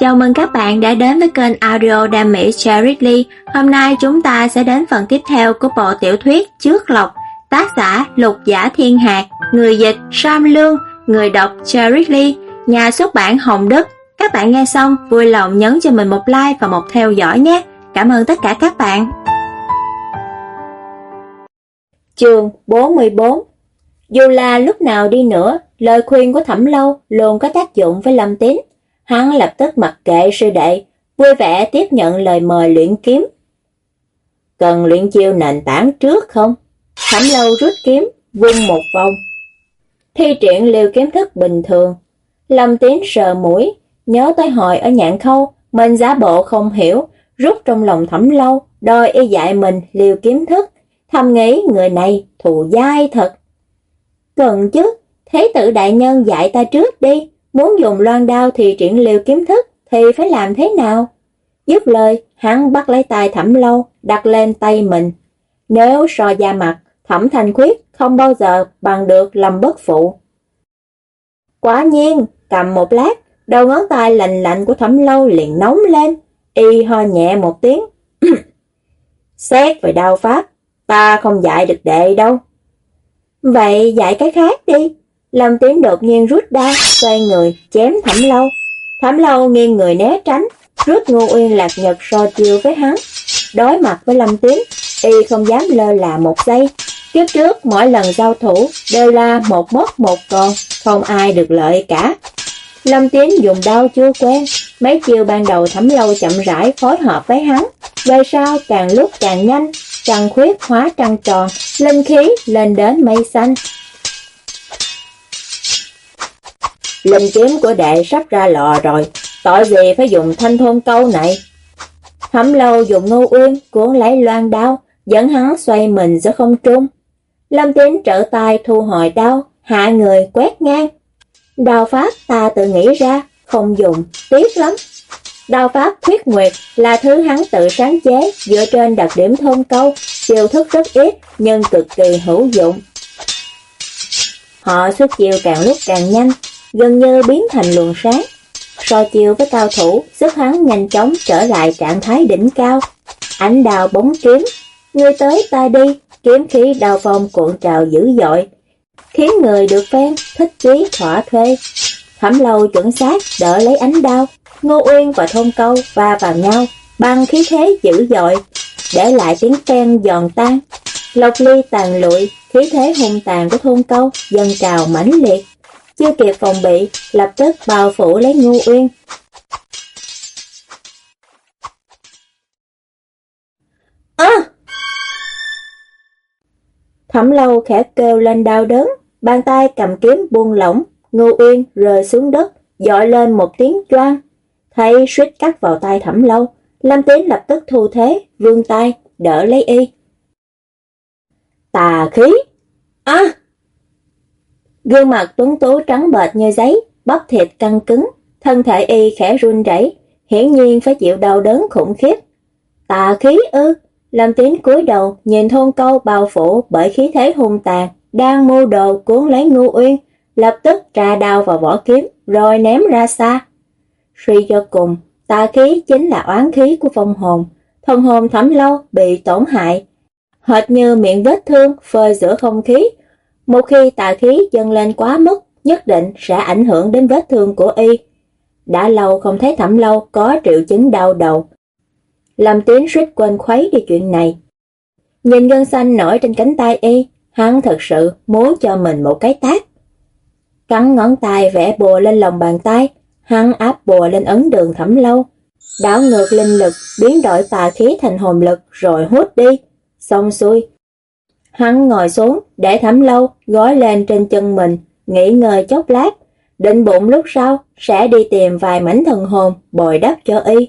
Chào mừng các bạn đã đến với kênh audio Đam Mỹ Cherry Hôm nay chúng ta sẽ đến phần tiếp theo của bộ tiểu thuyết Trước Lộc, tác giả Lục Giả Thiên Hạc, người dịch Sam Lương, người đọc Cherry nhà xuất bản Hồng Đức. Các bạn nghe xong vui lòng nhấn cho mình một like và một theo dõi nhé. Cảm ơn tất cả các bạn. Chương 44 Dù là lúc nào đi nữa, lời khuyên của Thẩm Lâu luôn có tác dụng với Lâm Tín. Hắn lập tức mặc kệ sư đệ, vui vẻ tiếp nhận lời mời luyện kiếm. Cần luyện chiêu nền tảng trước không? Thẩm lâu rút kiếm, vung một vòng. Thi triển liều kiếm thức bình thường. Lâm Tiến sờ mũi, nhớ tới hồi ở nhạn khâu, mình giả bộ không hiểu, rút trong lòng thẩm lâu, đòi y dạy mình liều kiếm thức. Thầm nghĩ người này thù dai thật. Cần chứ, thế tử đại nhân dạy ta trước đi, Muốn dùng loan đao thì triển liều kiếm thức thì phải làm thế nào? Dứt lời, hắn bắt lấy tay thẩm lâu, đặt lên tay mình. Nếu so da mặt, thẩm thành khuyết không bao giờ bằng được lầm bất phụ. Quả nhiên, cầm một lát, đầu ngón tay lạnh lạnh của thẩm lâu liền nóng lên, y ho nhẹ một tiếng. Xét về đao pháp, ta không dạy được đệ đâu. Vậy dạy cái khác đi. Lâm Tiến đột nhiên rút đao, xoay người, chém Thẩm Lâu. Thẩm Lâu nghiêng người né tránh, rút Ngô Uyên lạc nhật so chiêu với hắn. Đối mặt với Lâm Tiến, y không dám lơ là một giây. Trước trước, mỗi lần giao thủ đều là một mất một còn, không ai được lợi cả. Lâm Tiến dùng đao chưa quen, mấy chiêu ban đầu Thẩm Lâu chậm rãi phối hợp với hắn. Về sau càng lúc càng nhanh, trăng khuyết hóa trăng tròn, linh khí lên đến mây xanh, Linh kiếm của đệ sắp ra lò rồi, tội gì phải dùng thanh thôn câu này. thấm lâu dùng ngô uyên cuốn lấy loan đao, dẫn hắn xoay mình giữa không trung. Lâm Tín trợ tay thu hồi đao, hạ người quét ngang. Đao pháp ta tự nghĩ ra, không dùng, tiếc lắm. Đao pháp khuyết nguyệt là thứ hắn tự sáng chế dựa trên đặc điểm thôn câu, chiêu thức rất ít nhưng cực kỳ hữu dụng. Họ xuất chiêu càng lúc càng nhanh, gần như biến thành luồng sáng. So chiều với cao thủ, sức hắn nhanh chóng trở lại trạng thái đỉnh cao. Ảnh đào bóng kiếm, người tới ta đi, kiếm khí đào phong cuộn trào dữ dội, khiến người được phen thích chí thỏa thuê. Thẩm lâu chuẩn xác đỡ lấy ánh đao, Ngô Uyên và Thôn Câu va vào nhau, bằng khí thế dữ dội, để lại tiếng phen giòn tan. Lộc ly tàn lụi, khí thế hung tàn của Thôn Câu dần trào mãnh liệt, chưa kịp phòng bị, lập tức bao phủ lấy Ngô Uyên. À! Thẩm lâu khẽ kêu lên đau đớn, bàn tay cầm kiếm buông lỏng, Ngô Uyên rơi xuống đất, dọi lên một tiếng choang. Thấy suýt cắt vào tay thẩm lâu, Lâm Tiến lập tức thu thế, vươn tay, đỡ lấy y. Tà khí! À! Gương mặt tuấn tú trắng bệch như giấy, bắp thịt căng cứng, thân thể y khẽ run rẩy, hiển nhiên phải chịu đau đớn khủng khiếp. Tà khí ư? Lâm Tín cúi đầu, nhìn thôn câu bao phủ bởi khí thế hung tàn, đang mưu đồ cuốn lấy ngô Uyên, lập tức trà đao vào vỏ kiếm, rồi ném ra xa. Suy cho cùng, tà khí chính là oán khí của phong hồn, thân hồn thấm lâu bị tổn hại, hệt như miệng vết thương phơi giữa không khí, một khi tà khí dâng lên quá mức, nhất định sẽ ảnh hưởng đến vết thương của y. Đã lâu không thấy thẩm lâu có triệu chứng đau đầu. Làm tiến suýt quên khuấy đi chuyện này. Nhìn gân xanh nổi trên cánh tay y, hắn thật sự muốn cho mình một cái tác. Cắn ngón tay vẽ bùa lên lòng bàn tay, hắn áp bùa lên ấn đường thẩm lâu. Đảo ngược linh lực, biến đổi tà khí thành hồn lực rồi hút đi. Xong xuôi, Hắn ngồi xuống, để thẩm lâu, gói lên trên chân mình, nghỉ ngơi chốc lát, định bụng lúc sau sẽ đi tìm vài mảnh thần hồn bồi đắp cho y.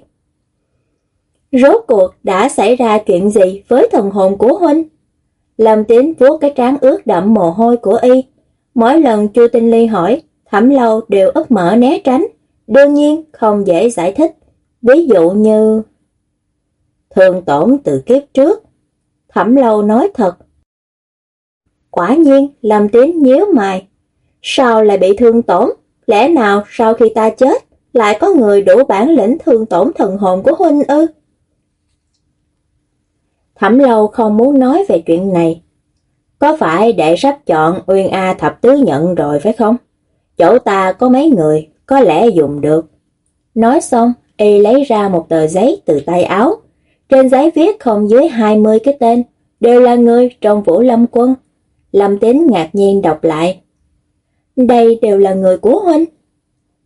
Rốt cuộc đã xảy ra chuyện gì với thần hồn của huynh? Lâm Tín vuốt cái trán ướt đậm mồ hôi của y. Mỗi lần Chu Tinh Ly hỏi, Thẩm Lâu đều ấp mở né tránh, đương nhiên không dễ giải thích. Ví dụ như thường tổn từ kiếp trước. Thẩm Lâu nói thật, Quả nhiên, Lâm Tín nhíu mày. Sao lại bị thương tổn? Lẽ nào sau khi ta chết, lại có người đủ bản lĩnh thương tổn thần hồn của huynh ư? Thẩm lâu không muốn nói về chuyện này. Có phải đệ sắp chọn Uyên A thập tứ nhận rồi phải không? Chỗ ta có mấy người, có lẽ dùng được. Nói xong, y lấy ra một tờ giấy từ tay áo. Trên giấy viết không dưới 20 cái tên, đều là người trong Vũ Lâm Quân. Lâm Tín ngạc nhiên đọc lại. Đây đều là người của huynh.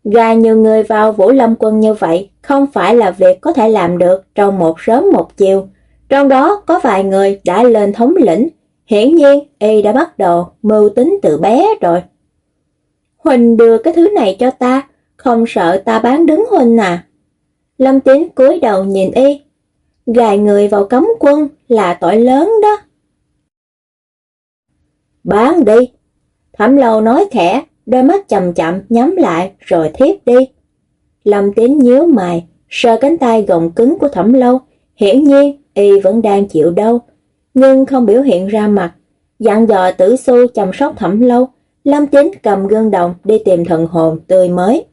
Gà nhiều người vào Vũ Lâm Quân như vậy không phải là việc có thể làm được trong một sớm một chiều. Trong đó có vài người đã lên thống lĩnh. Hiển nhiên, y đã bắt đầu mưu tính từ bé rồi. Huỳnh đưa cái thứ này cho ta, không sợ ta bán đứng Huỳnh à. Lâm Tín cúi đầu nhìn y. Gài người vào cấm quân là tội lớn đó. Bán đi. Thẩm lâu nói khẽ, đôi mắt chậm chậm nhắm lại rồi thiếp đi. Lâm Tín nhíu mày, sờ cánh tay gồng cứng của thẩm lâu. Hiển nhiên, y vẫn đang chịu đau, nhưng không biểu hiện ra mặt. Dặn dò tử su chăm sóc thẩm lâu, Lâm Tín cầm gương đồng đi tìm thần hồn tươi mới.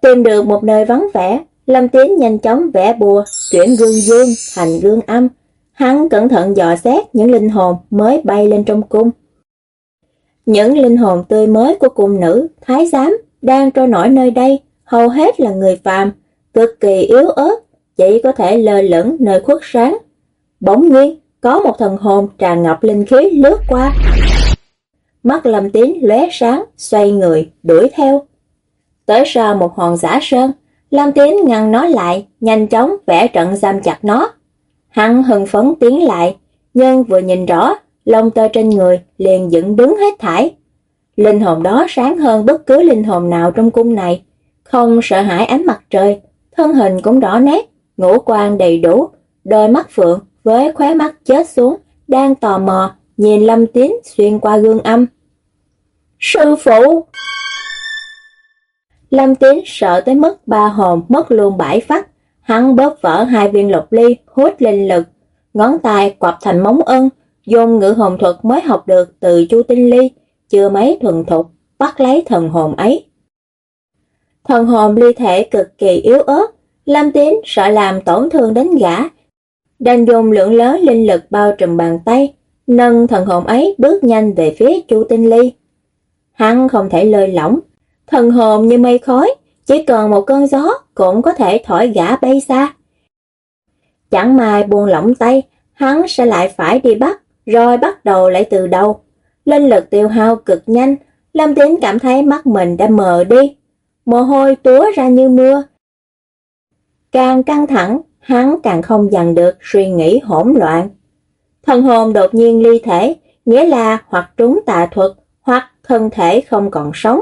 Tìm được một nơi vắng vẻ, Lâm Tín nhanh chóng vẽ bùa, chuyển gương dương thành gương âm. Hắn cẩn thận dò xét những linh hồn mới bay lên trong cung. Những linh hồn tươi mới của cung nữ, thái giám đang trôi nổi nơi đây, hầu hết là người phàm, cực kỳ yếu ớt, chỉ có thể lơ lửng nơi khuất sáng. Bỗng nhiên, có một thần hồn tràn ngập linh khí lướt qua. Mắt Lâm Tín lóe sáng, xoay người, đuổi theo. Tới sau một hòn giả sơn, Lâm Tín ngăn nó lại, nhanh chóng vẽ trận giam chặt nó. Hắn hừng phấn tiến lại, nhưng vừa nhìn rõ, lông tơ trên người liền dựng đứng hết thải. Linh hồn đó sáng hơn bất cứ linh hồn nào trong cung này, không sợ hãi ánh mặt trời, thân hình cũng rõ nét, ngũ quan đầy đủ, đôi mắt phượng với khóe mắt chết xuống, đang tò mò nhìn Lâm Tín xuyên qua gương âm. Sư phụ! Lâm Tín sợ tới mức ba hồn mất luôn bãi phát, hắn bóp vỡ hai viên lục ly hút linh lực, ngón tay quặp thành móng ưng, dùng ngữ hồn thuật mới học được từ Chu Tinh Ly, chưa mấy thuần thục, bắt lấy thần hồn ấy. Thần hồn ly thể cực kỳ yếu ớt, lam Tín sợ làm tổn thương đến gã, đành dùng lượng lớn linh lực bao trùm bàn tay, nâng thần hồn ấy bước nhanh về phía Chu Tinh Ly. Hắn không thể lơi lỏng, thần hồn như mây khói, chỉ cần một cơn gió cũng có thể thổi gã bay xa. Chẳng mai buông lỏng tay, hắn sẽ lại phải đi bắt, rồi bắt đầu lại từ đầu. Linh lực tiêu hao cực nhanh, Lâm Tín cảm thấy mắt mình đã mờ đi. Mồ hôi túa ra như mưa. Càng căng thẳng, hắn càng không dằn được suy nghĩ hỗn loạn. Thần hồn đột nhiên ly thể, nghĩa là hoặc trúng tà thuật, hoặc thân thể không còn sống.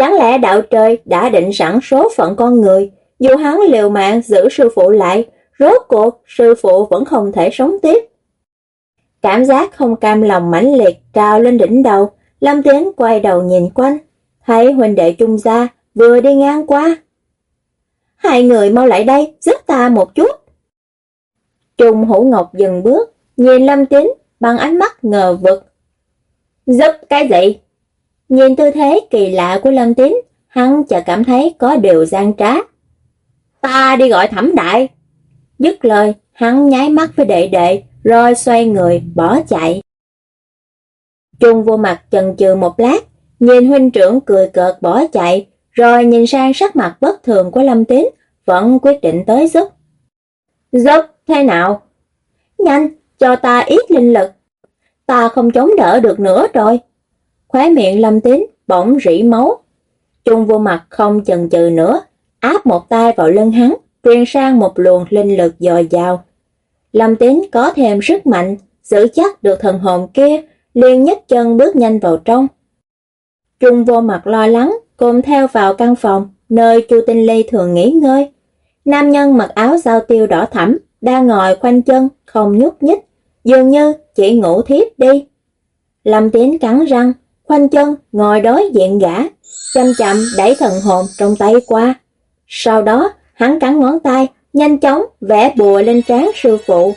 Chẳng lẽ đạo trời đã định sẵn số phận con người, dù hắn liều mạng giữ sư phụ lại, rốt cuộc sư phụ vẫn không thể sống tiếp. Cảm giác không cam lòng mãnh liệt trào lên đỉnh đầu, Lâm Tiến quay đầu nhìn quanh, thấy huynh đệ trung gia vừa đi ngang qua. Hai người mau lại đây, giúp ta một chút. Trung Hữu Ngọc dừng bước, nhìn Lâm tiến bằng ánh mắt ngờ vực. Giúp cái gì? Nhìn tư thế kỳ lạ của Lâm Tín, hắn chợt cảm thấy có điều gian trá. Ta đi gọi thẩm đại. Dứt lời, hắn nháy mắt với đệ đệ, rồi xoay người, bỏ chạy. Trung vô mặt chần chừ một lát, nhìn huynh trưởng cười cợt bỏ chạy, rồi nhìn sang sắc mặt bất thường của Lâm Tín, vẫn quyết định tới giúp. Giúp thế nào? Nhanh, cho ta ít linh lực. Ta không chống đỡ được nữa rồi. Khóe miệng Lâm Tín bỗng rỉ máu. Trung vô mặt không chần chừ nữa, áp một tay vào lưng hắn, truyền sang một luồng linh lực dồi dào. Lâm Tín có thêm sức mạnh, giữ chắc được thần hồn kia, liền nhấc chân bước nhanh vào trong. Trung vô mặt lo lắng, cùng theo vào căn phòng, nơi Chu Tinh Ly thường nghỉ ngơi. Nam nhân mặc áo giao tiêu đỏ thẫm, đang ngồi khoanh chân, không nhúc nhích, dường như chỉ ngủ thiếp đi. Lâm Tín cắn răng, khoanh chân, ngồi đối diện gã, chậm chậm đẩy thần hồn trong tay qua. Sau đó, hắn cắn ngón tay, nhanh chóng vẽ bùa lên trán sư phụ.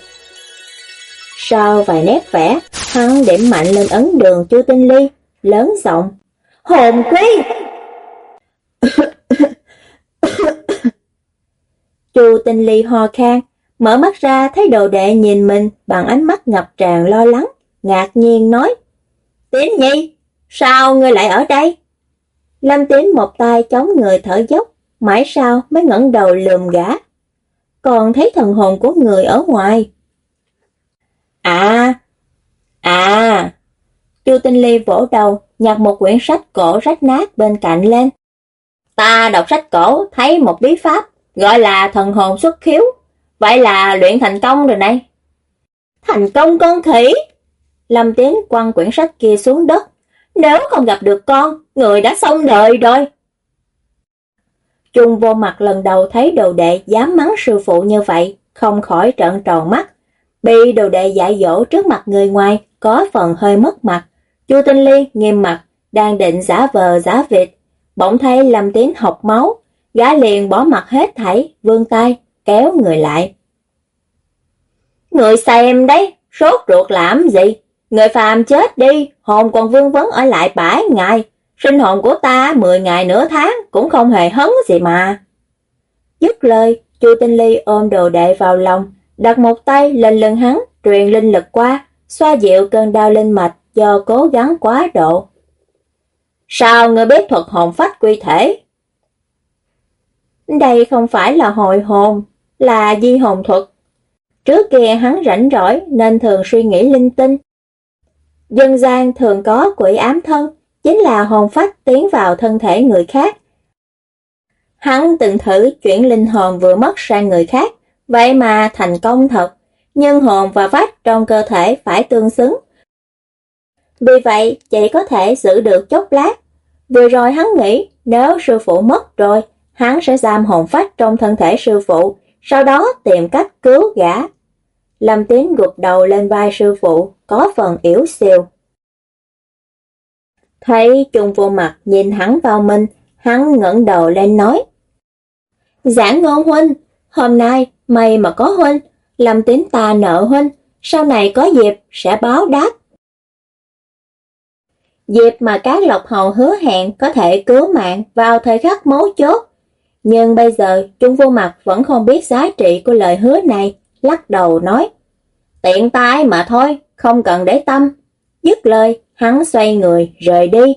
Sau vài nét vẽ, hắn điểm mạnh lên ấn đường Chu Tinh Ly, lớn giọng. Hồn quý! Chu Tinh Ly ho khan, mở mắt ra thấy đồ đệ nhìn mình bằng ánh mắt ngập tràn lo lắng, ngạc nhiên nói: "Tiến Nhi, sao ngươi lại ở đây?" Lâm Tín một tay chống người thở dốc, mãi sau mới ngẩng đầu lườm gã. Còn thấy thần hồn của người ở ngoài. À, à. Chu Tinh Ly vỗ đầu, nhặt một quyển sách cổ rách nát bên cạnh lên. Ta đọc sách cổ thấy một bí pháp gọi là thần hồn xuất khiếu, vậy là luyện thành công rồi này. Thành công con khỉ. Lâm Tiến quăng quyển sách kia xuống đất, nếu không gặp được con, người đã xong đời rồi. Trung vô mặt lần đầu thấy đồ đệ dám mắng sư phụ như vậy, không khỏi trợn tròn mắt. Bị đồ đệ dạy dỗ trước mặt người ngoài, có phần hơi mất mặt. Chu Tinh Ly nghiêm mặt, đang định giả vờ giả vịt. Bỗng thấy Lâm Tiến học máu, gã liền bỏ mặt hết thảy, vươn tay, kéo người lại. Người xem đấy, sốt ruột làm gì? Người phàm chết đi, hồn còn vương vấn ở lại bãi ngày, sinh hồn của ta 10 ngày nửa tháng cũng không hề hấn gì mà. Dứt lời, Chu Tinh Ly ôm đồ đệ vào lòng, đặt một tay lên lưng hắn, truyền linh lực qua, xoa dịu cơn đau linh mạch do cố gắng quá độ. Sao ngươi biết thuật hồn phách quy thể? Đây không phải là hồi hồn, là di hồn thuật. Trước kia hắn rảnh rỗi nên thường suy nghĩ linh tinh, Dân gian thường có quỷ ám thân, chính là hồn phách tiến vào thân thể người khác. Hắn từng thử chuyển linh hồn vừa mất sang người khác, vậy mà thành công thật, nhưng hồn và phách trong cơ thể phải tương xứng. Vì vậy, chỉ có thể giữ được chốc lát. Vừa rồi hắn nghĩ, nếu sư phụ mất rồi, hắn sẽ giam hồn phách trong thân thể sư phụ, sau đó tìm cách cứu gã. Lâm Tiến gục đầu lên vai sư phụ, có phần yếu xìu. Thấy Trung vô mặt nhìn hắn vào mình, hắn ngẩng đầu lên nói. Giảng ngôn huynh, hôm nay mày mà có huynh, làm tính ta nợ huynh, sau này có dịp sẽ báo đáp. Dịp mà các lộc hầu hứa hẹn có thể cứu mạng vào thời khắc mấu chốt. Nhưng bây giờ Trung vô mặt vẫn không biết giá trị của lời hứa này, lắc đầu nói. Tiện tay mà thôi, không cần để tâm. Dứt lời, hắn xoay người, rời đi.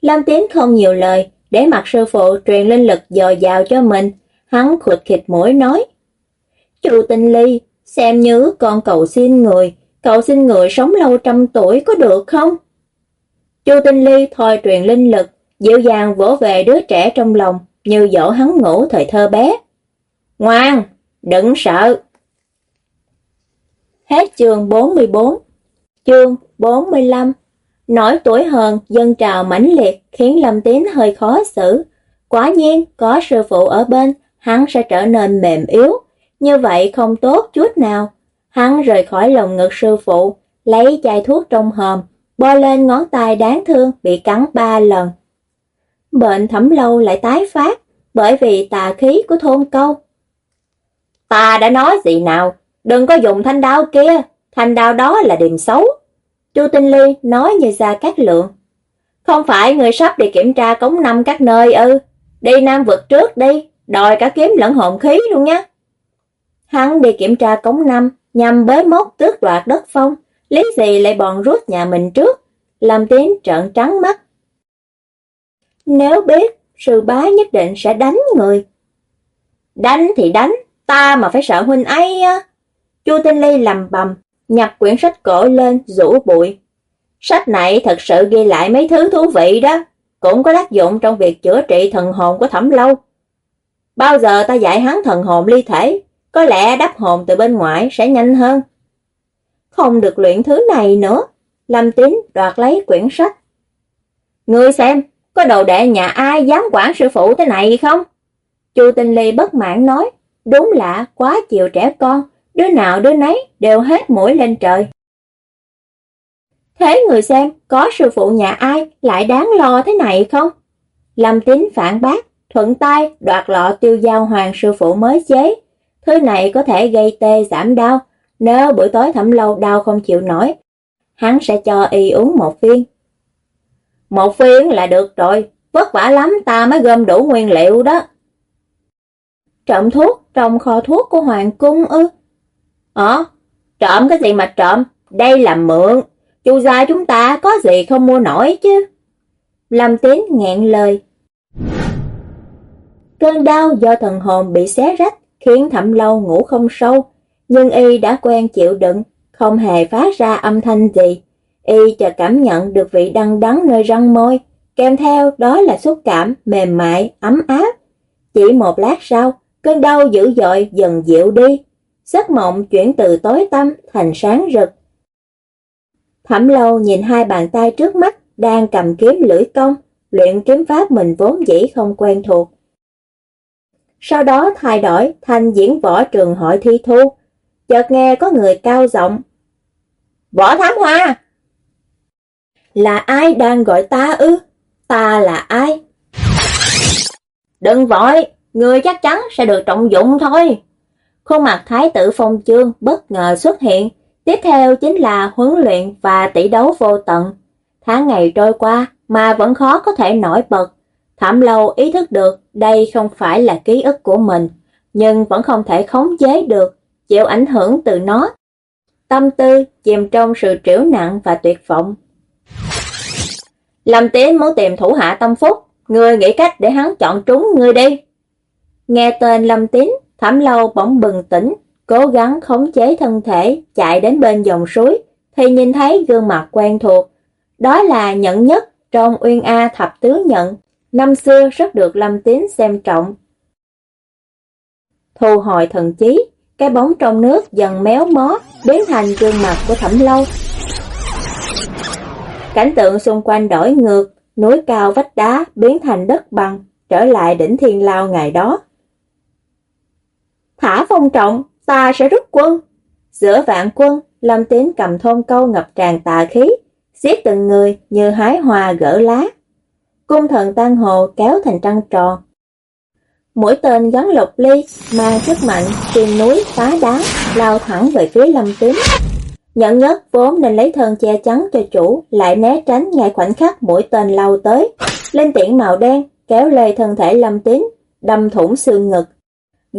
Lam Tiến không nhiều lời, để mặt sư phụ truyền linh lực dồi dào cho mình, hắn khụt khịt mũi nói. Chu Tinh Ly, xem như con cầu xin người, cậu xin người sống lâu trăm tuổi có được không? Chu Tinh Ly thôi truyền linh lực, dịu dàng vỗ về đứa trẻ trong lòng, như dỗ hắn ngủ thời thơ bé. Ngoan, đừng sợ. Hết chương 44 Chương 45 Nỗi tuổi hờn dân trào mãnh liệt khiến Lâm Tín hơi khó xử. Quả nhiên, có sư phụ ở bên, hắn sẽ trở nên mềm yếu. Như vậy không tốt chút nào. Hắn rời khỏi lồng ngực sư phụ, lấy chai thuốc trong hòm, bo lên ngón tay đáng thương bị cắn ba lần. Bệnh thẩm lâu lại tái phát, bởi vì tà khí của thôn câu. Ta đã nói gì nào, đừng có dùng thanh đao kia, thành đạo đó là điểm xấu. Chu Tinh Ly nói như ra các lượng. Không phải người sắp đi kiểm tra cống năm các nơi ư, đi Nam vực trước đi, đòi cả kiếm lẫn hồn khí luôn nhé. Hắn đi kiểm tra cống năm nhằm bới mốc tước đoạt đất phong, lý gì lại bọn rút nhà mình trước, làm tiếng trợn trắng mắt. Nếu biết, sư bá nhất định sẽ đánh người. Đánh thì đánh, ta mà phải sợ huynh ấy á. Chu Tinh Ly lầm bầm, nhặt quyển sách cổ lên, rủ bụi. Sách này thật sự ghi lại mấy thứ thú vị đó, cũng có tác dụng trong việc chữa trị thần hồn của thẩm lâu. Bao giờ ta dạy hắn thần hồn ly thể, có lẽ đắp hồn từ bên ngoài sẽ nhanh hơn. Không được luyện thứ này nữa, Lâm Tín đoạt lấy quyển sách. Ngươi xem, có đồ đệ nhà ai dám quản sư phụ thế này không? Chu Tinh Ly bất mãn nói, đúng lạ, quá chiều trẻ con, đứa nào đứa nấy đều hết mũi lên trời. Thế người xem, có sư phụ nhà ai lại đáng lo thế này không? Lâm tín phản bác, thuận tay đoạt lọ tiêu giao hoàng sư phụ mới chế. Thứ này có thể gây tê giảm đau, nếu buổi tối thẩm lâu đau không chịu nổi, hắn sẽ cho y uống một viên. Một viên là được rồi, vất vả lắm ta mới gom đủ nguyên liệu đó. Trộm thuốc trong kho thuốc của Hoàng Cung ư? Hả? trộm cái gì mà trộm, đây là mượn, chu gia chúng ta có gì không mua nổi chứ. Lâm Tín nghẹn lời. Cơn đau do thần hồn bị xé rách khiến Thẩm Lâu ngủ không sâu, nhưng y đã quen chịu đựng, không hề phát ra âm thanh gì. Y chợt cảm nhận được vị đắng đắng nơi răng môi, kèm theo đó là xúc cảm mềm mại, ấm áp. Chỉ một lát sau, cơn đau dữ dội dần dịu đi, giấc mộng chuyển từ tối tăm thành sáng rực. Thẩm lâu nhìn hai bàn tay trước mắt đang cầm kiếm lưỡi công, luyện kiếm pháp mình vốn dĩ không quen thuộc. Sau đó thay đổi thành diễn võ trường hội thi thu, chợt nghe có người cao giọng. Võ thám hoa! Là ai đang gọi ta ư? Ta là ai? Đừng vội, người chắc chắn sẽ được trọng dụng thôi. Khuôn mặt thái tử phong chương bất ngờ xuất hiện, tiếp theo chính là huấn luyện và tỷ đấu vô tận. Tháng ngày trôi qua mà vẫn khó có thể nổi bật. Thảm lâu ý thức được đây không phải là ký ức của mình, nhưng vẫn không thể khống chế được, chịu ảnh hưởng từ nó. Tâm tư chìm trong sự triểu nặng và tuyệt vọng. Lâm Tiến muốn tìm thủ hạ tâm phúc, ngươi nghĩ cách để hắn chọn trúng ngươi đi. Nghe tên Lâm Tín, Thẩm Lâu bỗng bừng tỉnh, cố gắng khống chế thân thể, chạy đến bên dòng suối, thì nhìn thấy gương mặt quen thuộc. Đó là nhận nhất trong Uyên A Thập Tứ Nhận, năm xưa rất được Lâm Tín xem trọng. Thu hồi thần trí, cái bóng trong nước dần méo mó, biến thành gương mặt của Thẩm Lâu. Cảnh tượng xung quanh đổi ngược, núi cao vách đá biến thành đất bằng, trở lại đỉnh thiên lao ngày đó. Thả phong trọng, ta sẽ rút quân. Giữa vạn quân, Lâm Tín cầm thôn câu ngập tràn tà khí, giết từng người như hái hoa gỡ lá. Cung thần tan hồ kéo thành trăng tròn. Mũi tên gắn lục ly, mang sức mạnh, tìm núi, phá đá, lao thẳng về phía Lâm Tín. Nhận nhất vốn nên lấy thân che chắn cho chủ, lại né tránh ngay khoảnh khắc mũi tên lao tới. Lên tiễn màu đen, kéo lê thân thể Lâm Tín, đâm thủng xương ngực,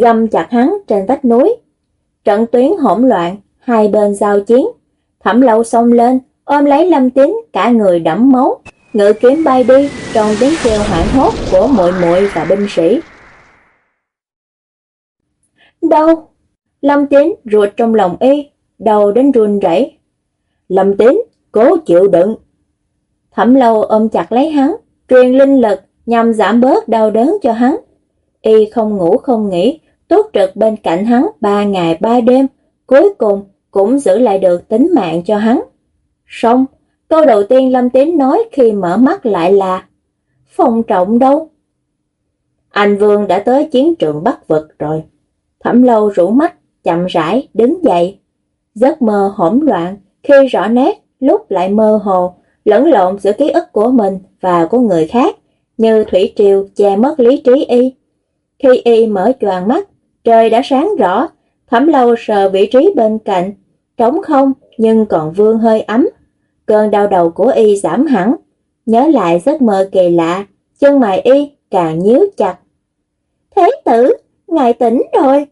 găm chặt hắn trên vách núi. Trận tuyến hỗn loạn, hai bên giao chiến. Thẩm lâu xông lên, ôm lấy Lâm Tín, cả người đẫm máu, ngự kiếm bay đi trong tiếng kêu hoảng hốt của muội muội và binh sĩ. Đâu? Lâm Tín ruột trong lòng y, đầu đến run rẩy. Lâm Tín, cố chịu đựng. Thẩm lâu ôm chặt lấy hắn, truyền linh lực nhằm giảm bớt đau đớn cho hắn. Y không ngủ không nghỉ, tốt trực bên cạnh hắn ba ngày ba đêm, cuối cùng cũng giữ lại được tính mạng cho hắn. Xong, câu đầu tiên Lâm Tín nói khi mở mắt lại là Phong trọng đâu? Anh Vương đã tới chiến trường Bắc Vực rồi. Thẩm lâu rủ mắt, chậm rãi, đứng dậy. Giấc mơ hỗn loạn, khi rõ nét, lúc lại mơ hồ, lẫn lộn giữa ký ức của mình và của người khác, như thủy triều che mất lý trí y. Khi y mở choàng mắt, trời đã sáng rõ, thẩm lâu sờ vị trí bên cạnh, trống không nhưng còn vương hơi ấm. Cơn đau đầu của y giảm hẳn, nhớ lại giấc mơ kỳ lạ, chân mày y càng nhíu chặt. Thế tử, ngài tỉnh rồi.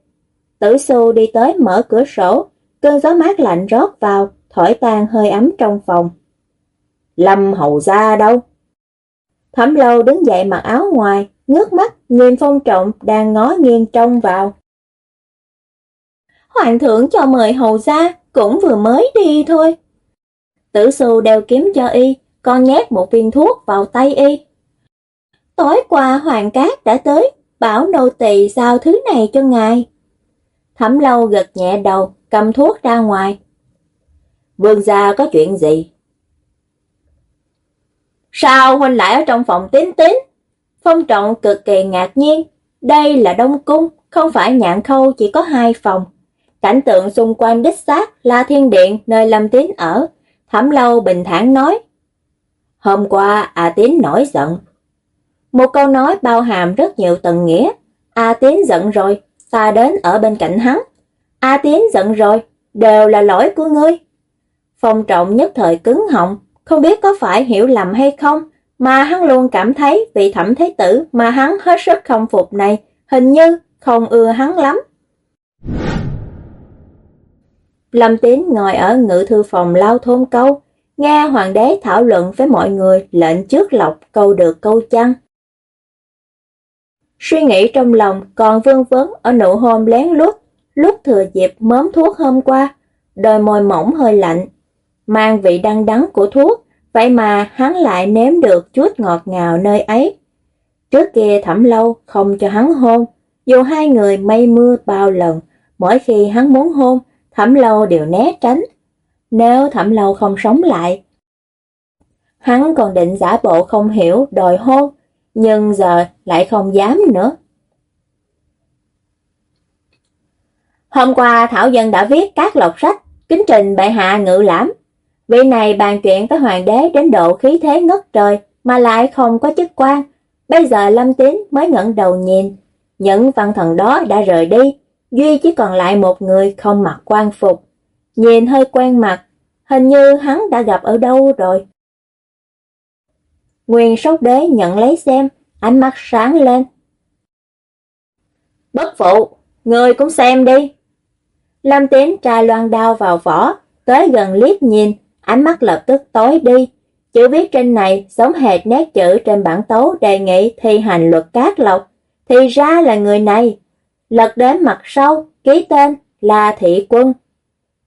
Tử su đi tới mở cửa sổ, cơn gió mát lạnh rót vào, thổi tan hơi ấm trong phòng. Lâm hầu ra đâu? Thẩm lâu đứng dậy mặc áo ngoài, ngước mắt nhìn phong trọng đang ngó nghiêng trông vào. Hoàng thượng cho mời hầu gia cũng vừa mới đi thôi. Tử xu đeo kiếm cho y, con nhét một viên thuốc vào tay y. Tối qua Hoàng Cát đã tới, bảo nô tỳ giao thứ này cho ngài. Thẩm lâu gật nhẹ đầu, cầm thuốc ra ngoài. Vương gia có chuyện gì? Sao huynh lại ở trong phòng tín tín? Phong trọng cực kỳ ngạc nhiên. Đây là Đông Cung, không phải nhạn khâu chỉ có hai phòng. Cảnh tượng xung quanh đích xác là thiên điện nơi Lâm Tín ở. Thẩm lâu bình thản nói. Hôm qua A Tín nổi giận. Một câu nói bao hàm rất nhiều tầng nghĩa. A Tín giận rồi, ta đến ở bên cạnh hắn. A Tín giận rồi, đều là lỗi của ngươi. Phong trọng nhất thời cứng họng, không biết có phải hiểu lầm hay không, mà hắn luôn cảm thấy vị thẩm thế tử mà hắn hết sức không phục này hình như không ưa hắn lắm. Lâm Tín ngồi ở ngự thư phòng lao thôn câu, nghe hoàng đế thảo luận với mọi người lệnh trước lọc câu được câu chăng. Suy nghĩ trong lòng còn vương vấn ở nụ hôn lén lút, lúc thừa dịp mớm thuốc hôm qua, đôi môi mỏng hơi lạnh, mang vị đắng đắng của thuốc, vậy mà hắn lại nếm được chút ngọt ngào nơi ấy. Trước kia thẩm lâu không cho hắn hôn, dù hai người mây mưa bao lần, mỗi khi hắn muốn hôn, thẩm lâu đều né tránh. Nếu thẩm lâu không sống lại, hắn còn định giả bộ không hiểu đòi hôn, nhưng giờ lại không dám nữa. Hôm qua Thảo Dân đã viết các lọc sách, kính trình bệ hạ ngự lãm. Vị này bàn chuyện với hoàng đế đến độ khí thế ngất trời mà lại không có chức quan. Bây giờ Lâm Tín mới ngẩng đầu nhìn, những văn thần đó đã rời đi, duy chỉ còn lại một người không mặc quan phục. Nhìn hơi quen mặt, hình như hắn đã gặp ở đâu rồi. Nguyên sốt đế nhận lấy xem, ánh mắt sáng lên. Bất phụ, người cũng xem đi. Lâm Tiến trai loan đao vào vỏ, tới gần liếc nhìn, ánh mắt lập tức tối đi. Chữ viết trên này giống hệt nét chữ trên bản tấu đề nghị thi hành luật cát lộc. Thì ra là người này. Lật đến mặt sau, ký tên là Thị Quân.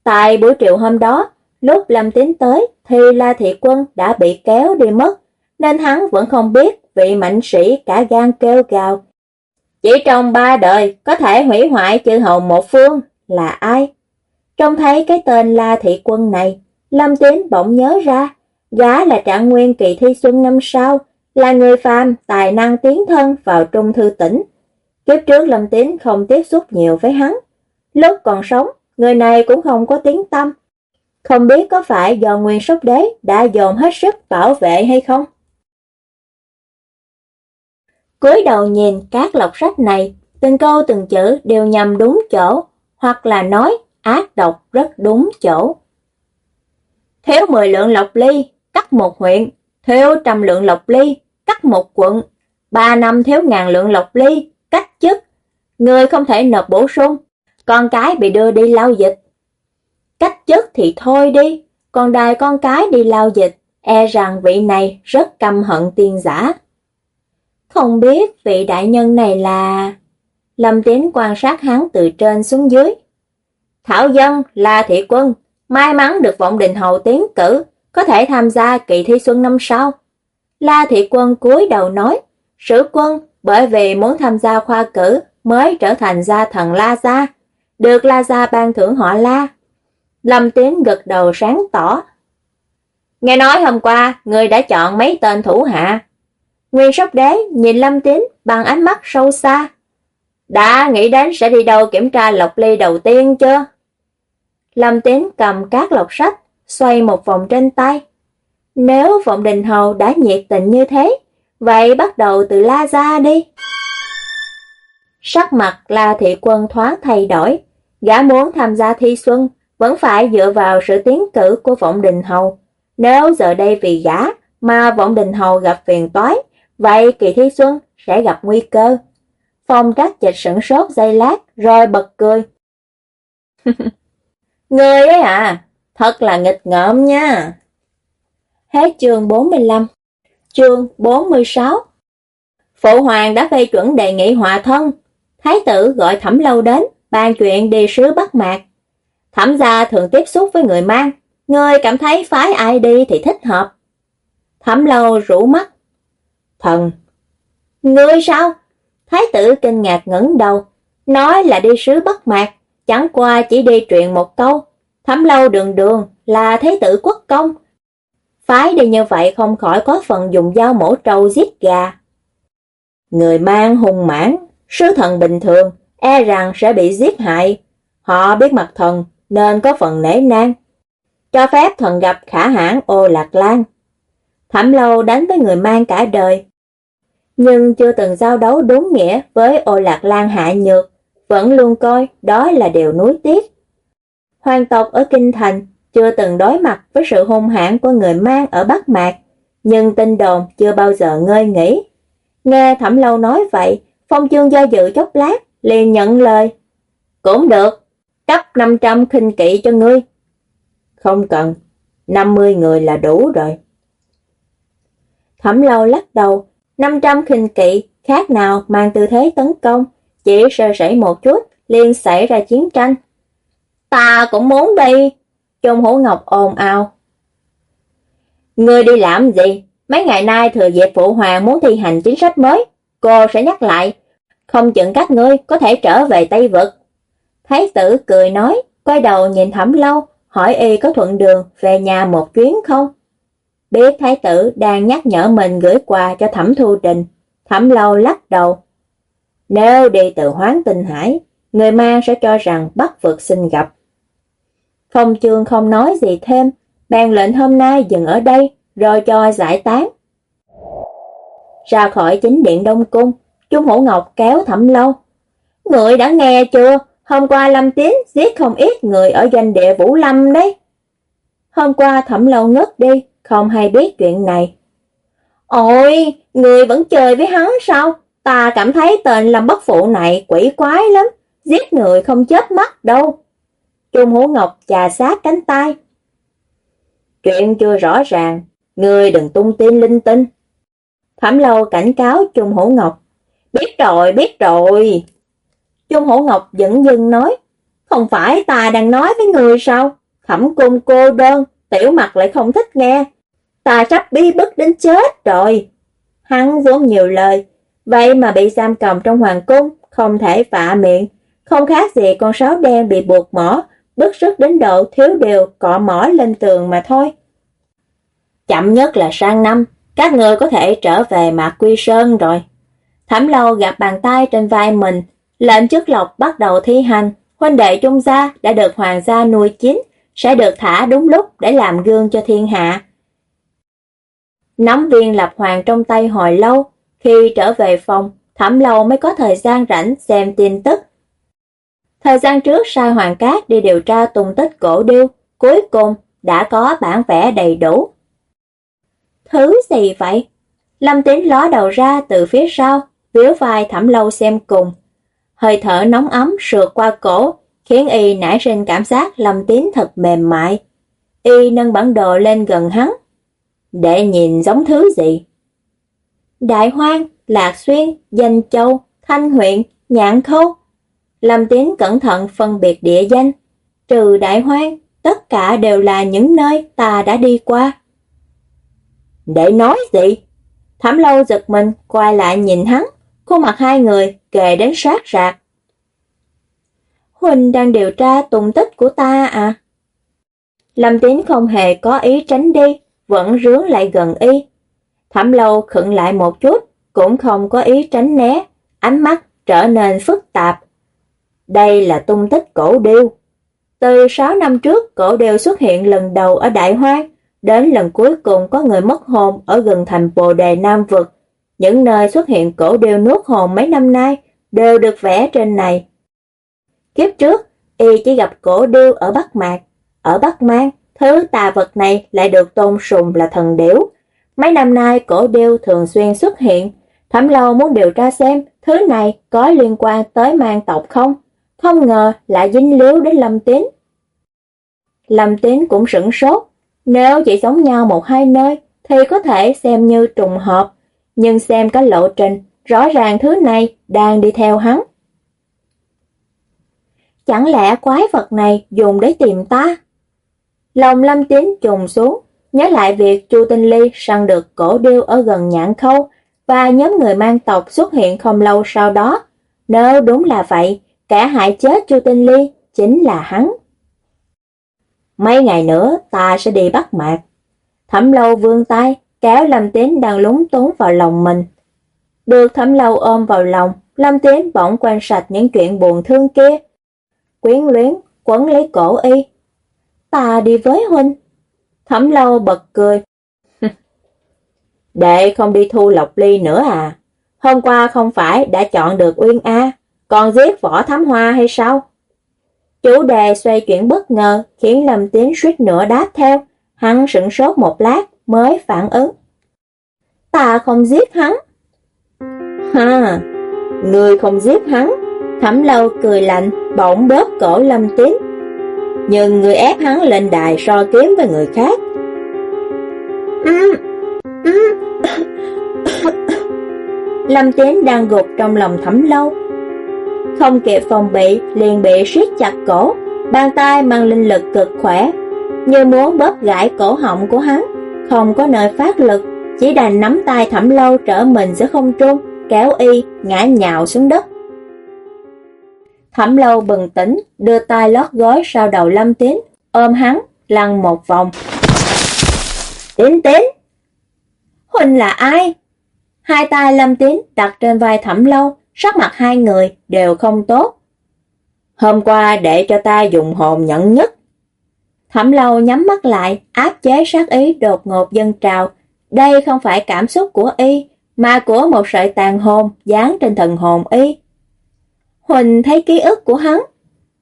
Tại buổi triệu hôm đó, lúc Lâm Tín tới thì La Thị Quân đã bị kéo đi mất, nên hắn vẫn không biết vị mạnh sĩ cả gan kêu gào. Chỉ trong ba đời có thể hủy hoại chư hầu một phương là ai? Trông thấy cái tên La Thị Quân này, Lâm Tín bỗng nhớ ra, gã là trạng nguyên kỳ thi xuân năm sau, là người phàm tài năng tiến thân vào trung thư tỉnh. Kiếp trước Lâm Tín không tiếp xúc nhiều với hắn. Lúc còn sống, người này cũng không có tiếng tâm. Không biết có phải do nguyên sốc đế đã dồn hết sức bảo vệ hay không? cúi đầu nhìn các lọc sách này, từng câu từng chữ đều nhằm đúng chỗ, hoặc là nói ác độc rất đúng chỗ. Thiếu 10 lượng lộc ly, cắt một huyện, thiếu trăm lượng lộc ly, cắt một quận, 3 năm thiếu ngàn lượng lộc ly. Người không thể nộp bổ sung, con cái bị đưa đi lao dịch. Cách chức thì thôi đi, còn đài con cái đi lao dịch, e rằng vị này rất căm hận tiên giả. Không biết vị đại nhân này là... Lâm Tiến quan sát hắn từ trên xuống dưới. Thảo dân là thị quân, may mắn được vọng đình hầu tiến cử, có thể tham gia kỳ thi xuân năm sau. La thị quân cúi đầu nói, sử quân bởi vì muốn tham gia khoa cử mới trở thành gia thần La Gia, được La Gia ban thưởng họ La. Lâm Tiến gật đầu sáng tỏ. Nghe nói hôm qua, người đã chọn mấy tên thủ hạ, Nguyên sóc đế nhìn Lâm Tiến bằng ánh mắt sâu xa. Đã nghĩ đến sẽ đi đâu kiểm tra lọc ly đầu tiên chưa? Lâm Tiến cầm các lọc sách, xoay một vòng trên tay. Nếu Vọng Đình Hầu đã nhiệt tình như thế, vậy bắt đầu từ La Gia đi. Sắc mặt La Thị Quân thoáng thay đổi, gã muốn tham gia thi xuân, vẫn phải dựa vào sự tiến cử của Vọng Đình Hầu. Nếu giờ đây vì gã mà Vọng Đình Hầu gặp phiền toái, Vậy kỳ thi xuân sẽ gặp nguy cơ. Phong trách dịch sửng sốt giây lát rồi bật cười. Người ấy à, thật là nghịch ngợm nha. Hết chương 45 Chương 46 Phụ hoàng đã phê chuẩn đề nghị hòa thân. Thái tử gọi thẩm lâu đến, bàn chuyện đi sứ Bắc Mạc. Thẩm gia thường tiếp xúc với người mang. Người cảm thấy phái ai đi thì thích hợp. Thẩm lâu rủ mắt, Thần! Ngươi sao? Thái tử kinh ngạc ngẩng đầu, nói là đi sứ Bắc Mạc, chẳng qua chỉ đi truyền một câu. Thẩm lâu đường đường là thái tử quốc công. Phái đi như vậy không khỏi có phần dùng dao mổ trâu giết gà. Người mang hung mãn, sứ thần bình thường, e rằng sẽ bị giết hại. Họ biết mặt thần nên có phần nể nang. Cho phép thần gặp khả hãn ô lạc lan, Thẩm lâu đánh với người mang cả đời. Nhưng chưa từng giao đấu đúng nghĩa với ô lạc lan hạ nhược, vẫn luôn coi đó là điều nuối tiếc. Hoàng tộc ở Kinh Thành chưa từng đối mặt với sự hung hãn của người mang ở Bắc Mạc, nhưng tin đồn chưa bao giờ ngơi nghỉ. Nghe Thẩm Lâu nói vậy, Phong Chương do dự chốc lát, liền nhận lời. Cũng được, cấp 500 khinh kỵ cho ngươi. Không cần, 50 người là đủ rồi. Thẩm Lâu lắc đầu, 500 khinh kỵ khác nào mang tư thế tấn công, chỉ sơ sẩy một chút liền xảy ra chiến tranh. Ta cũng muốn đi, Trung Hữu Ngọc ồn ào. Ngươi đi làm gì? Mấy ngày nay thừa dịp phụ hoàng muốn thi hành chính sách mới, cô sẽ nhắc lại, không chừng các ngươi có thể trở về Tây Vực. Thái tử cười nói, quay đầu nhìn thẩm lâu, hỏi y có thuận đường về nhà một chuyến không? Biết thái tử đang nhắc nhở mình gửi quà cho thẩm thu trình, thẩm lâu lắc đầu. Nếu đi từ hoán tinh hải, người mang sẽ cho rằng bắt vực xin gặp. Phong chương không nói gì thêm, bàn lệnh hôm nay dừng ở đây, rồi cho giải tán. Ra khỏi chính điện Đông Cung, Trung Hổ Ngọc kéo thẩm lâu. Người đã nghe chưa? Hôm qua Lâm Tiến giết không ít người ở danh địa Vũ Lâm đấy. Hôm qua thẩm lâu ngất đi, không hay biết chuyện này. Ôi, người vẫn chơi với hắn sao? Ta cảm thấy tên Lâm Bất Phụ này quỷ quái lắm, giết người không chết mắt đâu. Trung Hổ Ngọc chà sát cánh tay. Chuyện chưa rõ ràng, người đừng tung tin linh tinh. Thẩm lâu cảnh cáo Trung Hổ Ngọc. Biết rồi, biết rồi. Trung Hổ Ngọc dẫn dưng nói. Không phải ta đang nói với người sao? Thẩm cung cô đơn, tiểu mặt lại không thích nghe. Ta sắp bi bức đến chết rồi. Hắn vốn nhiều lời, vậy mà bị giam cầm trong hoàng cung, không thể phạ miệng. Không khác gì con sáo đen bị buộc mỏ, bức sức đến độ thiếu điều cọ mỏ lên tường mà thôi. Chậm nhất là sang năm, các người có thể trở về Mạc Quy Sơn rồi. Thẩm lâu gặp bàn tay trên vai mình, lệnh chức lộc bắt đầu thi hành, huynh đệ trung gia đã được hoàng gia nuôi chín, sẽ được thả đúng lúc để làm gương cho thiên hạ. Nắm viên lập hoàng trong tay hồi lâu, khi trở về phòng, thẩm lâu mới có thời gian rảnh xem tin tức. Thời gian trước sai Hoàng Cát đi điều tra tung tích cổ điêu, cuối cùng đã có bản vẽ đầy đủ. Thứ gì vậy? Lâm Tín ló đầu ra từ phía sau, víu vai thẩm lâu xem cùng. Hơi thở nóng ấm sượt qua cổ, khiến y nảy sinh cảm giác Lâm Tín thật mềm mại. Y nâng bản đồ lên gần hắn. Để nhìn giống thứ gì? Đại Hoang, Lạc Xuyên, Danh Châu, Thanh Huyện, Nhạn Khâu. Lâm Tín cẩn thận phân biệt địa danh. Trừ Đại Hoang, tất cả đều là những nơi ta đã đi qua. Để nói gì? Thẩm lâu giật mình, quay lại nhìn hắn, khuôn mặt hai người kề đến sát rạc. Huỳnh đang điều tra tung tích của ta à? Lâm Tín không hề có ý tránh đi, vẫn rướng lại gần y. Thẩm lâu khựng lại một chút, cũng không có ý tránh né, ánh mắt trở nên phức tạp. Đây là tung tích cổ điêu. Từ 6 năm trước, cổ điêu xuất hiện lần đầu ở Đại Hoang, Đến lần cuối cùng có người mất hồn ở gần thành Bồ Đề Nam Vực. Những nơi xuất hiện cổ điêu nuốt hồn mấy năm nay đều được vẽ trên này. Kiếp trước, y chỉ gặp cổ điêu ở Bắc Mạc. Ở Bắc Mang, thứ tà vật này lại được tôn sùng là thần điểu. Mấy năm nay cổ điêu thường xuyên xuất hiện. Thẩm lâu muốn điều tra xem thứ này có liên quan tới mang tộc không. Không ngờ lại dính líu đến Lâm Tín. Lâm Tín cũng sửng sốt, nếu chỉ giống nhau một hai nơi thì có thể xem như trùng hợp, nhưng xem cái lộ trình, rõ ràng thứ này đang đi theo hắn. Chẳng lẽ quái vật này dùng để tìm ta? Lòng lâm tín trùng xuống, nhớ lại việc Chu Tinh Ly săn được cổ điêu ở gần nhãn khâu và nhóm người mang tộc xuất hiện không lâu sau đó. Nếu đúng là vậy, kẻ hại chết Chu Tinh Ly chính là hắn. Mấy ngày nữa ta sẽ đi bắt mạc. Thẩm lâu vương tay, kéo Lâm Tiến đang lúng túng vào lòng mình. Được thẩm lâu ôm vào lòng, Lâm Tiến bỗng quan sạch những chuyện buồn thương kia. Quyến luyến, quấn lấy cổ y. Ta đi với huynh. Thẩm lâu bật cười. Đệ không đi thu lộc ly nữa à? Hôm qua không phải đã chọn được Uyên A, còn giết võ thám hoa hay sao? Chủ đề xoay chuyển bất ngờ khiến Lâm Tiến suýt nữa đáp theo, hắn sửng sốt một lát mới phản ứng. Ta không giết hắn. Ha, người không giết hắn. Thẩm lâu cười lạnh, bỗng bóp cổ Lâm tiến Nhưng người ép hắn lên đài so kiếm với người khác. Lâm tiến đang gục trong lòng thẩm lâu. Không kịp phòng bị, liền bị siết chặt cổ, bàn tay mang linh lực cực khỏe, như muốn bóp gãy cổ họng của hắn, không có nơi phát lực, chỉ đành nắm tay thẩm lâu trở mình giữa không trung, kéo y, ngã nhào xuống đất. Thẩm lâu bừng tỉnh, đưa tay lót gối sau đầu lâm tín, ôm hắn, lăn một vòng. Tín tín! Huynh là ai? Hai tay lâm tín đặt trên vai thẩm lâu, sắc mặt hai người đều không tốt. Hôm qua để cho ta dùng hồn nhận nhất. Thẩm lâu nhắm mắt lại, áp chế sát ý đột ngột dân trào. Đây không phải cảm xúc của y, mà của một sợi tàn hồn dán trên thần hồn y. Huỳnh thấy ký ức của hắn.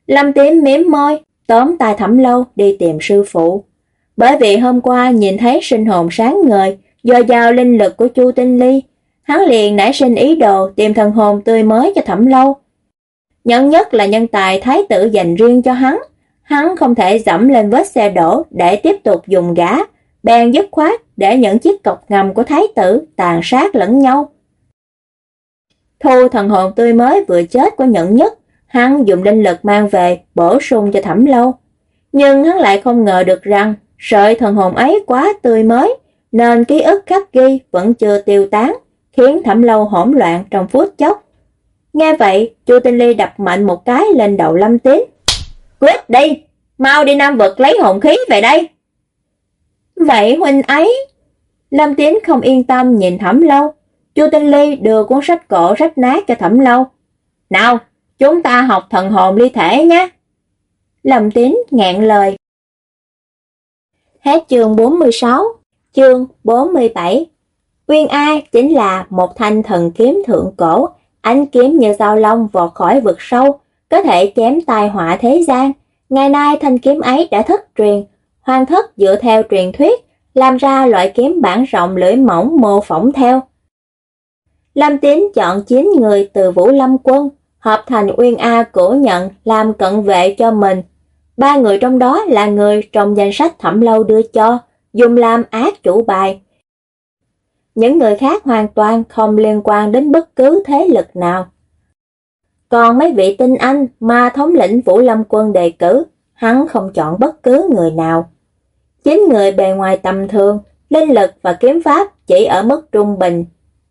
Lâm tím miếm môi, tóm tay thẩm lâu đi tìm sư phụ. Bởi vì hôm qua nhìn thấy sinh hồn sáng ngời, do giao linh lực của Chu Tinh Ly, hắn liền nảy sinh ý đồ tìm thần hồn tươi mới cho thẩm lâu. Nhân nhất là nhân tài thái tử dành riêng cho hắn, hắn không thể dẫm lên vết xe đổ để tiếp tục dùng gã, bèn dứt khoát để những chiếc cọc ngầm của thái tử tàn sát lẫn nhau. Thu thần hồn tươi mới vừa chết của nhẫn nhất, hắn dùng linh lực mang về bổ sung cho thẩm lâu. Nhưng hắn lại không ngờ được rằng sợi thần hồn ấy quá tươi mới, nên ký ức khắc ghi vẫn chưa tiêu tán, khiến thẩm lâu hỗn loạn trong phút chốc. Nghe vậy, Chu Tinh Ly đập mạnh một cái lên đầu Lâm Tín. Quyết đi, mau đi Nam Vực lấy hồn khí về đây. Vậy huynh ấy? Lâm Tín không yên tâm nhìn thẩm lâu. Chu Tinh Ly đưa cuốn sách cổ rách nát cho thẩm lâu. Nào, chúng ta học thần hồn ly thể nhé. Lâm Tín ngạn lời. Hết chương 46, chương 47. Uyên A chính là một thanh thần kiếm thượng cổ, ánh kiếm như dao long vọt khỏi vực sâu, có thể chém tai họa thế gian. Ngày nay thanh kiếm ấy đã thất truyền, hoàng thất dựa theo truyền thuyết, làm ra loại kiếm bản rộng lưỡi mỏng mô phỏng theo. Lâm Tín chọn 9 người từ Vũ Lâm quân, hợp thành Uyên A cổ nhận làm cận vệ cho mình. Ba người trong đó là người trong danh sách thẩm lâu đưa cho, dùng làm ác chủ bài. Những người khác hoàn toàn không liên quan đến bất cứ thế lực nào. Còn mấy vị tinh anh mà thống lĩnh Vũ Lâm quân đề cử, hắn không chọn bất cứ người nào. Chính người bề ngoài tầm thường, linh lực và kiếm pháp chỉ ở mức trung bình,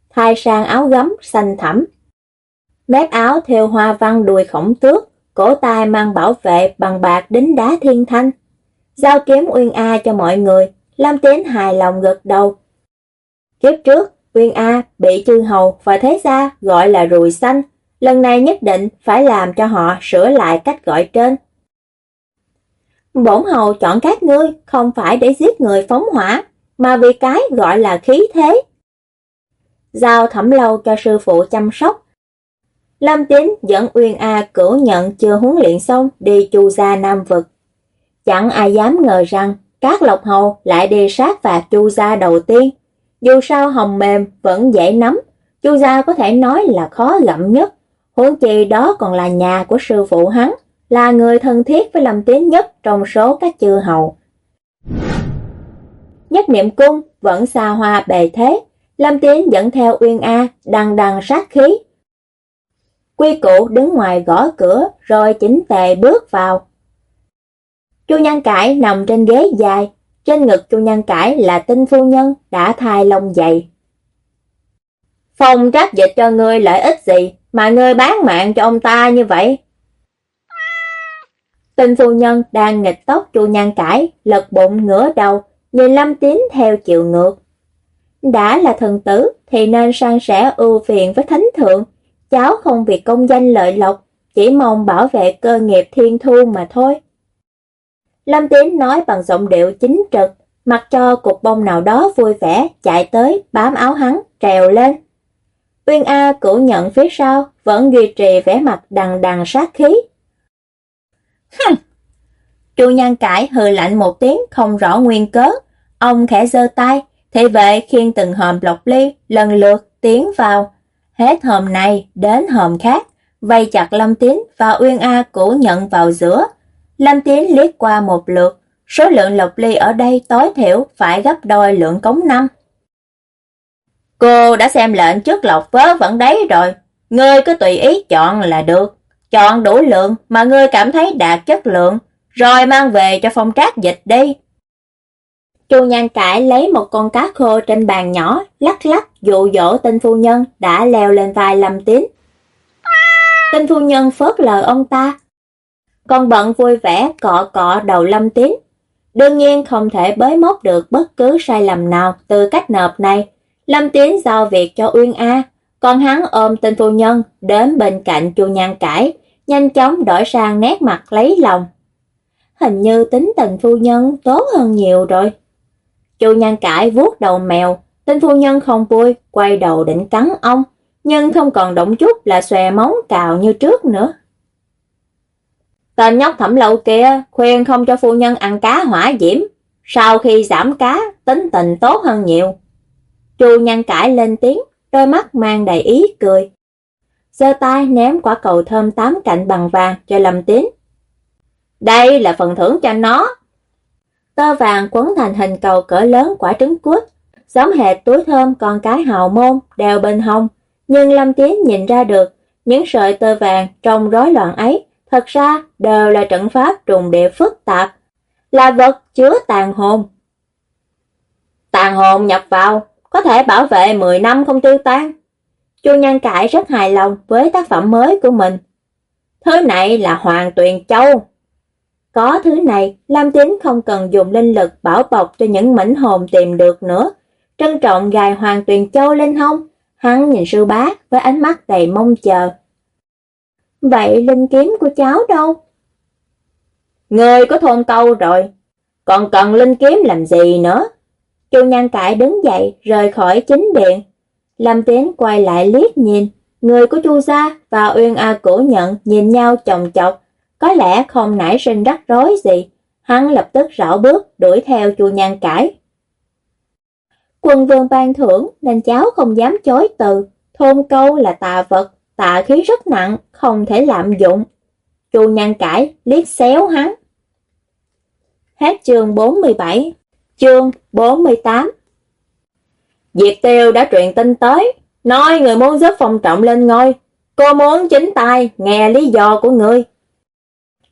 thay sang áo gấm xanh thẳm. Mép áo theo hoa văn đuôi khổng tước, cổ tay mang bảo vệ bằng bạc đính đá thiên thanh. Giao kiếm Uyên A cho mọi người, Lam Tiến hài lòng gật đầu. Kiếp trước, Uyên A bị chư hầu và thế gia gọi là rùi xanh, lần này nhất định phải làm cho họ sửa lại cách gọi trên. Bổn hầu chọn các ngươi không phải để giết người phóng hỏa, mà vì cái gọi là khí thế. Giao thẩm lâu cho sư phụ chăm sóc. Lâm Tín dẫn Uyên A cửu nhận chưa huấn luyện xong đi chu gia Nam Vực. Chẳng ai dám ngờ rằng các lộc hầu lại đi sát phạt chu gia đầu tiên. Dù sao hồng mềm vẫn dễ nắm, chu gia có thể nói là khó gặm nhất. Huống chi đó còn là nhà của sư phụ hắn là người thân thiết với Lâm Tín nhất trong số các chư hầu. Nhất niệm cung vẫn xa hoa bề thế, Lâm Tín dẫn theo Uyên A đằng đằng sát khí. Quy cụ đứng ngoài gõ cửa rồi chính tề bước vào. Chu Nhân Cải nằm trên ghế dài, trên ngực Chu Nhân Cải là tinh phu nhân đã thai lông dày. Phong trách dịch cho ngươi lợi ích gì mà ngươi bán mạng cho ông ta như vậy? Tinh phu nhân đang nghịch tóc chu nhan cải, lật bụng ngửa đầu, nhìn Lâm Tín theo chiều ngược. Đã là thần tử thì nên sang sẻ ưu phiền với thánh thượng, cháu không vì công danh lợi lộc, chỉ mong bảo vệ cơ nghiệp thiên thu mà thôi. Lâm Tín nói bằng giọng điệu chính trực, mặc cho cục bông nào đó vui vẻ chạy tới bám áo hắn, trèo lên. Uyên A cửu nhận phía sau vẫn duy trì vẻ mặt đằng đằng sát khí, Hừm! Chu Nhan Cải hừ lạnh một tiếng không rõ nguyên cớ. Ông khẽ giơ tay, Thị vệ khiêng từng hòm lọc ly lần lượt tiến vào, hết hòm này đến hòm khác, vây chặt Lâm Tín và Uyên A cũ nhận vào giữa. Lâm Tiến liếc qua một lượt, số lượng lọc ly ở đây tối thiểu phải gấp đôi lượng cống năm. Cô đã xem lệnh trước lọc vớ vẫn đấy rồi, ngươi cứ tùy ý chọn là được. Chọn đủ lượng mà ngươi cảm thấy đạt chất lượng, rồi mang về cho phong trác dịch đi. Chu Nhan Cải lấy một con cá khô trên bàn nhỏ, lắc lắc dụ dỗ tên phu nhân đã leo lên vai Lâm Tín. Tên phu nhân phớt lờ ông ta. Con bận vui vẻ cọ cọ đầu Lâm Tín. Đương nhiên không thể bới móc được bất cứ sai lầm nào từ cách nộp này. Lâm tiến giao việc cho Uyên A, còn hắn ôm tên phu nhân đến bên cạnh Chu Nhan Cải, nhanh chóng đổi sang nét mặt lấy lòng. Hình như tính tình phu nhân tốt hơn nhiều rồi. Chu Nhan Cải vuốt đầu mèo, tên phu nhân không vui, quay đầu định cắn ông, nhưng không còn động chút là xòe móng cào như trước nữa. Tên nhóc thẩm lậu kia khuyên không cho phu nhân ăn cá hỏa diễm, sau khi giảm cá, tính tình tốt hơn nhiều. Chu nhân cãi lên tiếng, đôi mắt mang đầy ý cười. giơ tay ném quả cầu thơm tám cạnh bằng vàng cho Lâm Tín. Đây là phần thưởng cho nó. Tơ vàng quấn thành hình cầu cỡ lớn quả trứng cút, giống hệt túi thơm con cái hào môn đeo bên hông, nhưng Lâm Tiến nhìn ra được những sợi tơ vàng trong rối loạn ấy thật ra đều là trận pháp trùng địa phức tạp, là vật chứa tàn hồn. Tàn hồn nhập vào, có thể bảo vệ 10 năm không tiêu tan. Chu Nhân Cải rất hài lòng với tác phẩm mới của mình. Thứ này là Hoàng Tuyền Châu. Có thứ này, Lam Tín không cần dùng linh lực bảo bọc cho những mảnh hồn tìm được nữa. Trân trọng gài Hoàng Tuyền Châu lên hông, hắn nhìn sư bá với ánh mắt đầy mong chờ. Vậy linh kiếm của cháu đâu? Người có thôn câu rồi, còn cần linh kiếm làm gì nữa? Chu Nhan Cải đứng dậy rời khỏi chính điện. Lâm Tiến quay lại liếc nhìn, người của Chu gia và Uyên A Cổ Nhận nhìn nhau chồng chọc, có lẽ không nảy sinh rắc rối gì. Hắn lập tức rảo bước đuổi theo Chu Nhan Cải. Quân vương ban thưởng nên cháu không dám chối từ, thôn câu là tà vật, tà khí rất nặng, không thể lạm dụng. Chu Nhan Cải liếc xéo hắn. Hết chương 47 Chương 48 Diệp Tiêu đã truyền tin tới, nói người muốn giúp phong trọng lên ngôi. Cô muốn chính tay nghe lý do của người.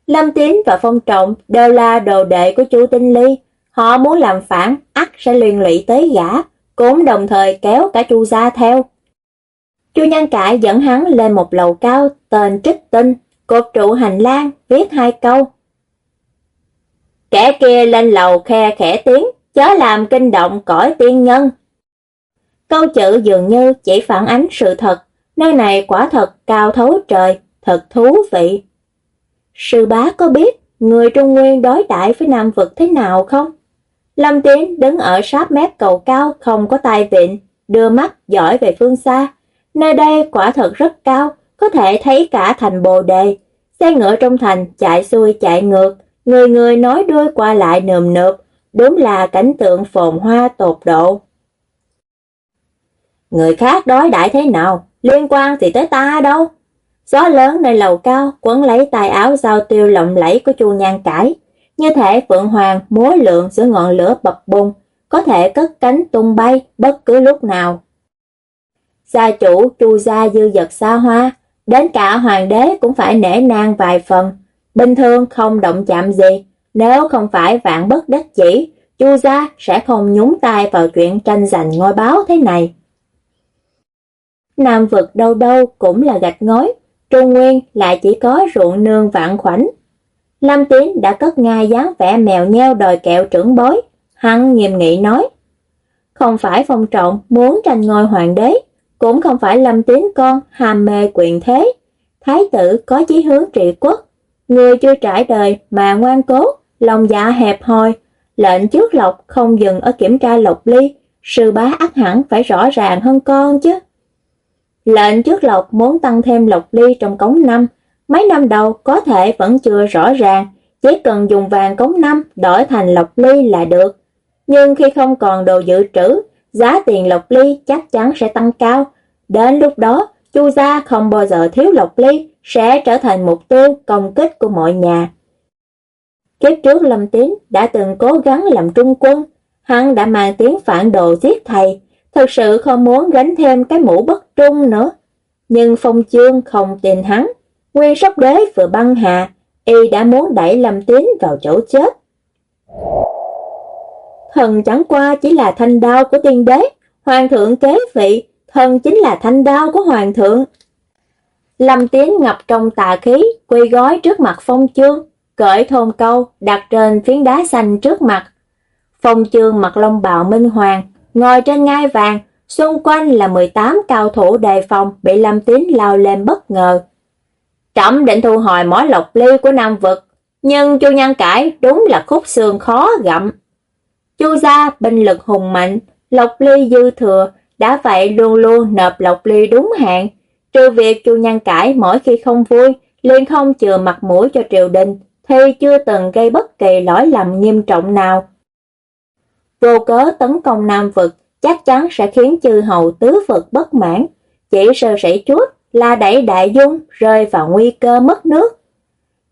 Lâm Tiến và Phong Trọng đều là đồ đệ của chu Tinh Ly. Họ muốn làm phản, ắt sẽ liên lụy tới gã, cũng đồng thời kéo cả chu gia theo. Chu Nhân Cải dẫn hắn lên một lầu cao tên Trích Tinh, cột trụ hành lang, viết hai câu. Kẻ kia lên lầu khe khẽ tiếng, chớ làm kinh động cõi tiên nhân. Câu chữ dường như chỉ phản ánh sự thật, nơi này quả thật cao thấu trời, thật thú vị. Sư bá có biết người Trung Nguyên đối đãi với Nam Vực thế nào không? Lâm Tiến đứng ở sát mép cầu cao không có tai vịn, đưa mắt dõi về phương xa. Nơi đây quả thật rất cao, có thể thấy cả thành bồ đề. Xe ngựa trong thành chạy xuôi chạy ngược, người người nói đuôi qua lại nườm nượp, đúng là cảnh tượng phồn hoa tột độ. Người khác đối đãi thế nào, liên quan thì tới ta đâu. Gió lớn nơi lầu cao quấn lấy tài áo giao tiêu lộng lẫy của chu nhan cải, như thể phượng hoàng múa lượng giữa ngọn lửa bập bùng, có thể cất cánh tung bay bất cứ lúc nào. Gia chủ chu gia dư dật xa hoa, đến cả hoàng đế cũng phải nể nang vài phần, bình thường không động chạm gì, nếu không phải vạn bất đắc chỉ, chu gia sẽ không nhúng tay vào chuyện tranh giành ngôi báo thế này. Nam vực đâu đâu cũng là gạch ngói, Trung Nguyên lại chỉ có ruộng nương vạn khoảnh. Lâm Tiến đã cất ngai dáng vẻ mèo nheo đòi kẹo trưởng bối, hắn nghiêm nghị nói. Không phải phong trọng muốn tranh ngôi hoàng đế, cũng không phải Lâm tín con hàm mê quyền thế. Thái tử có chí hướng trị quốc, người chưa trải đời mà ngoan cố, lòng dạ hẹp hòi, lệnh trước lộc không dừng ở kiểm tra lộc ly, sư bá ác hẳn phải rõ ràng hơn con chứ. Lệnh trước lộc muốn tăng thêm lộc ly trong cống năm, mấy năm đầu có thể vẫn chưa rõ ràng, chỉ cần dùng vàng cống năm đổi thành lộc ly là được. Nhưng khi không còn đồ dự trữ, giá tiền lộc ly chắc chắn sẽ tăng cao. Đến lúc đó, Chu gia không bao giờ thiếu lộc ly, sẽ trở thành mục tiêu công kích của mọi nhà. Kiếp trước Lâm tiến đã từng cố gắng làm trung quân, hắn đã mang tiếng phản đồ giết thầy, thật sự không muốn gánh thêm cái mũ bất trung nữa. Nhưng Phong Chương không tin hắn, nguyên sóc đế vừa băng hà, y đã muốn đẩy Lâm Tín vào chỗ chết. Thần chẳng qua chỉ là thanh đao của tiên đế, hoàng thượng kế vị, thần chính là thanh đao của hoàng thượng. Lâm Tiến ngập trong tà khí, quỳ gói trước mặt Phong Chương, cởi thôn câu đặt trên phiến đá xanh trước mặt. Phong Chương mặc lông bào minh hoàng, ngồi trên ngai vàng, xung quanh là 18 cao thủ đề phòng bị Lâm Tiến lao lên bất ngờ. Trẫm định thu hồi mỏ lộc ly của Nam vực, nhưng Chu Nhân Cải đúng là khúc xương khó gặm. Chu gia binh lực hùng mạnh, lộc ly dư thừa, đã vậy luôn luôn nộp lộc ly đúng hạn, trừ việc Chu Nhân Cải mỗi khi không vui, liền không chừa mặt mũi cho triều đình, thì chưa từng gây bất kỳ lỗi lầm nghiêm trọng nào. Vô cớ tấn công Nam vực chắc chắn sẽ khiến chư hầu tứ vực bất mãn, chỉ sơ sẩy chút là đẩy đại dung rơi vào nguy cơ mất nước.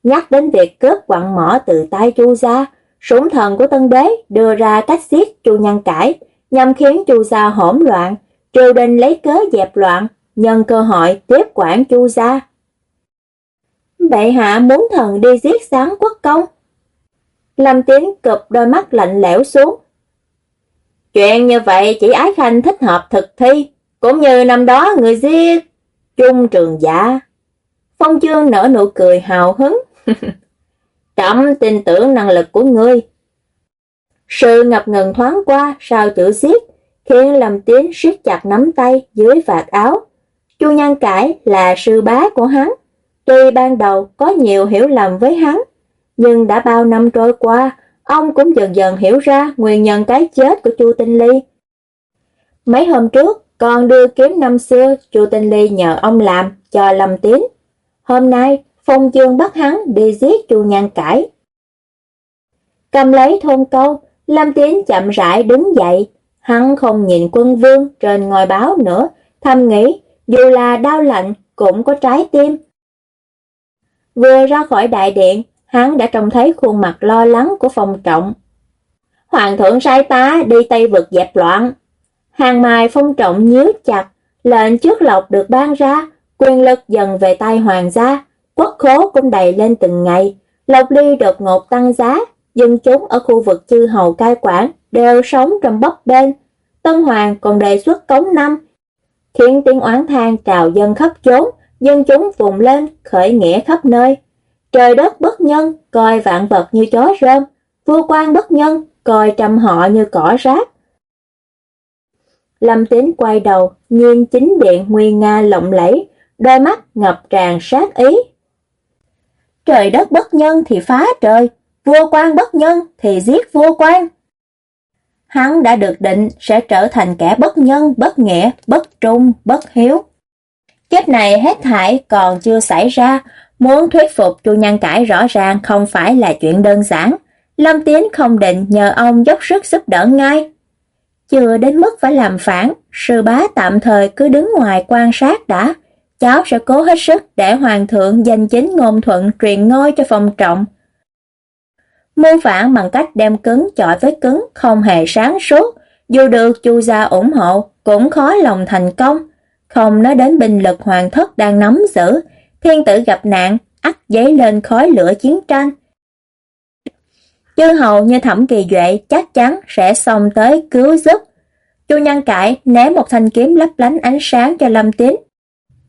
Nhắc đến việc cướp quặng mỏ từ tay Chu gia, súng thần của tân đế đưa ra cách giết Chu Nhân Cải, nhằm khiến Chu gia hỗn loạn, triều đình lấy cớ dẹp loạn, nhân cơ hội tiếp quản Chu gia. Bệ hạ muốn thần đi giết sáng quốc công. Lâm Tiến cụp đôi mắt lạnh lẽo xuống. Chuyện như vậy chỉ ái khanh thích hợp thực thi, cũng như năm đó người giết Trung trường giả. Phong chương nở nụ cười hào hứng. Trẫm tin tưởng năng lực của ngươi. Sự ngập ngừng thoáng qua sau chữ xiết khiến Lâm Tiến siết chặt nắm tay dưới vạt áo. Chu Nhân Cải là sư bá của hắn. Tuy ban đầu có nhiều hiểu lầm với hắn, nhưng đã bao năm trôi qua, ông cũng dần dần hiểu ra nguyên nhân cái chết của Chu Tinh Ly. Mấy hôm trước, còn đưa kiếm năm xưa Chu Tinh Ly nhờ ông làm cho Lâm Tiến. Hôm nay, Phong chương bắt hắn đi giết Chu Nhan Cải. Cầm lấy thôn câu, Lâm Tiến chậm rãi đứng dậy, hắn không nhìn quân vương trên ngòi báo nữa, thầm nghĩ dù là đau lạnh cũng có trái tim. Vừa ra khỏi đại điện, hắn đã trông thấy khuôn mặt lo lắng của phong trọng. Hoàng thượng sai tá đi Tây vực dẹp loạn. Hàng mai phong trọng nhíu chặt, lệnh trước lộc được ban ra, quyền lực dần về tay hoàng gia, quốc khố cũng đầy lên từng ngày. Lộc ly đột ngột tăng giá, dân chúng ở khu vực chư hầu cai quản đều sống trong bấp bên. Tân Hoàng còn đề xuất cống năm, khiến tiếng oán than trào dân khắp chốn, dân chúng vùng lên, khởi nghĩa khắp nơi. Trời đất bất nhân, coi vạn vật như chó rơm, vua quan bất nhân, coi trăm họ như cỏ rác. Lâm Tín quay đầu, nhìn chính điện nguy nga lộng lẫy, đôi mắt ngập tràn sát ý. Trời đất bất nhân thì phá trời, vua quan bất nhân thì giết vua quan. Hắn đã được định sẽ trở thành kẻ bất nhân, bất nghĩa, bất trung, bất hiếu. Kiếp này hết thảy còn chưa xảy ra, muốn thuyết phục chu nhân cải rõ ràng không phải là chuyện đơn giản. Lâm Tiến không định nhờ ông dốc sức giúp đỡ ngay. Chưa đến mức phải làm phản, sư bá tạm thời cứ đứng ngoài quan sát đã. Cháu sẽ cố hết sức để hoàng thượng giành chính ngôn thuận truyền ngôi cho phong trọng. Mưu phản bằng cách đem cứng chọi với cứng không hề sáng suốt, dù được chu gia ủng hộ cũng khó lòng thành công. Không nói đến binh lực hoàng thất đang nắm giữ, thiên tử gặp nạn, ắt giấy lên khói lửa chiến tranh. Chư hầu như thẩm kỳ duệ chắc chắn sẽ xông tới cứu giúp. Chu Nhân Cải ném một thanh kiếm lấp lánh ánh sáng cho Lâm Tín.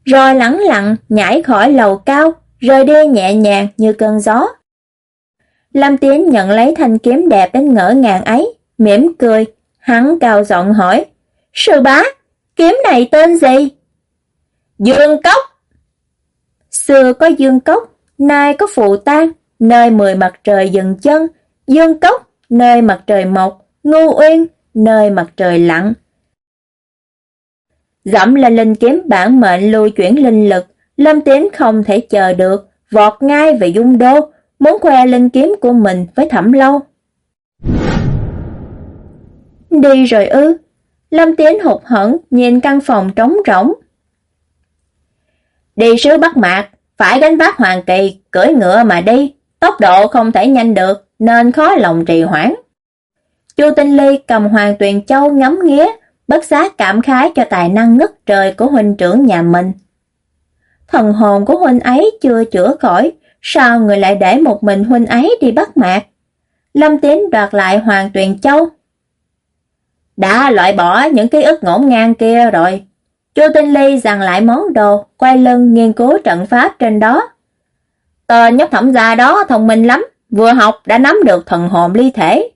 Rồi lẳng lặng nhảy khỏi lầu cao, rơi đi nhẹ nhàng như cơn gió. Lâm Tiến nhận lấy thanh kiếm đẹp đến ngỡ ngàng ấy, mỉm cười, hắn cao giọng hỏi, Sư bá, kiếm này tên gì? Dương Cốc. Xưa có Dương Cốc, nay có Phụ Tan, nơi mười mặt trời dừng chân, Dương Cốc, nơi mặt trời mọc, Ngu Uyên, nơi mặt trời lặn. Dẫm lên linh kiếm bản mệnh lưu chuyển linh lực, Lâm Tiến không thể chờ được, vọt ngay về dung đô, muốn khoe linh kiếm của mình với thẩm lâu. Đi rồi ư? Lâm Tiến hụt hẫng nhìn căn phòng trống rỗng. Đi sứ Bắc Mạc, phải gánh vác hoàng kỳ, cưỡi ngựa mà đi, tốc độ không thể nhanh được nên khó lòng trì hoãn. Chu Tinh Ly cầm Hoàng Tuyền Châu ngắm nghía, bất giác cảm khái cho tài năng ngất trời của huynh trưởng nhà mình. Thần hồn của huynh ấy chưa chữa khỏi, sao người lại để một mình huynh ấy đi bắt mạc? Lâm Tín đoạt lại Hoàng Tuyền Châu. Đã loại bỏ những ký ức ngổn ngang kia rồi. Chu Tinh Ly dàn lại món đồ, quay lưng nghiên cứu trận pháp trên đó. Tên nhóc thẩm gia đó thông minh lắm, vừa học đã nắm được thần hồn ly thể.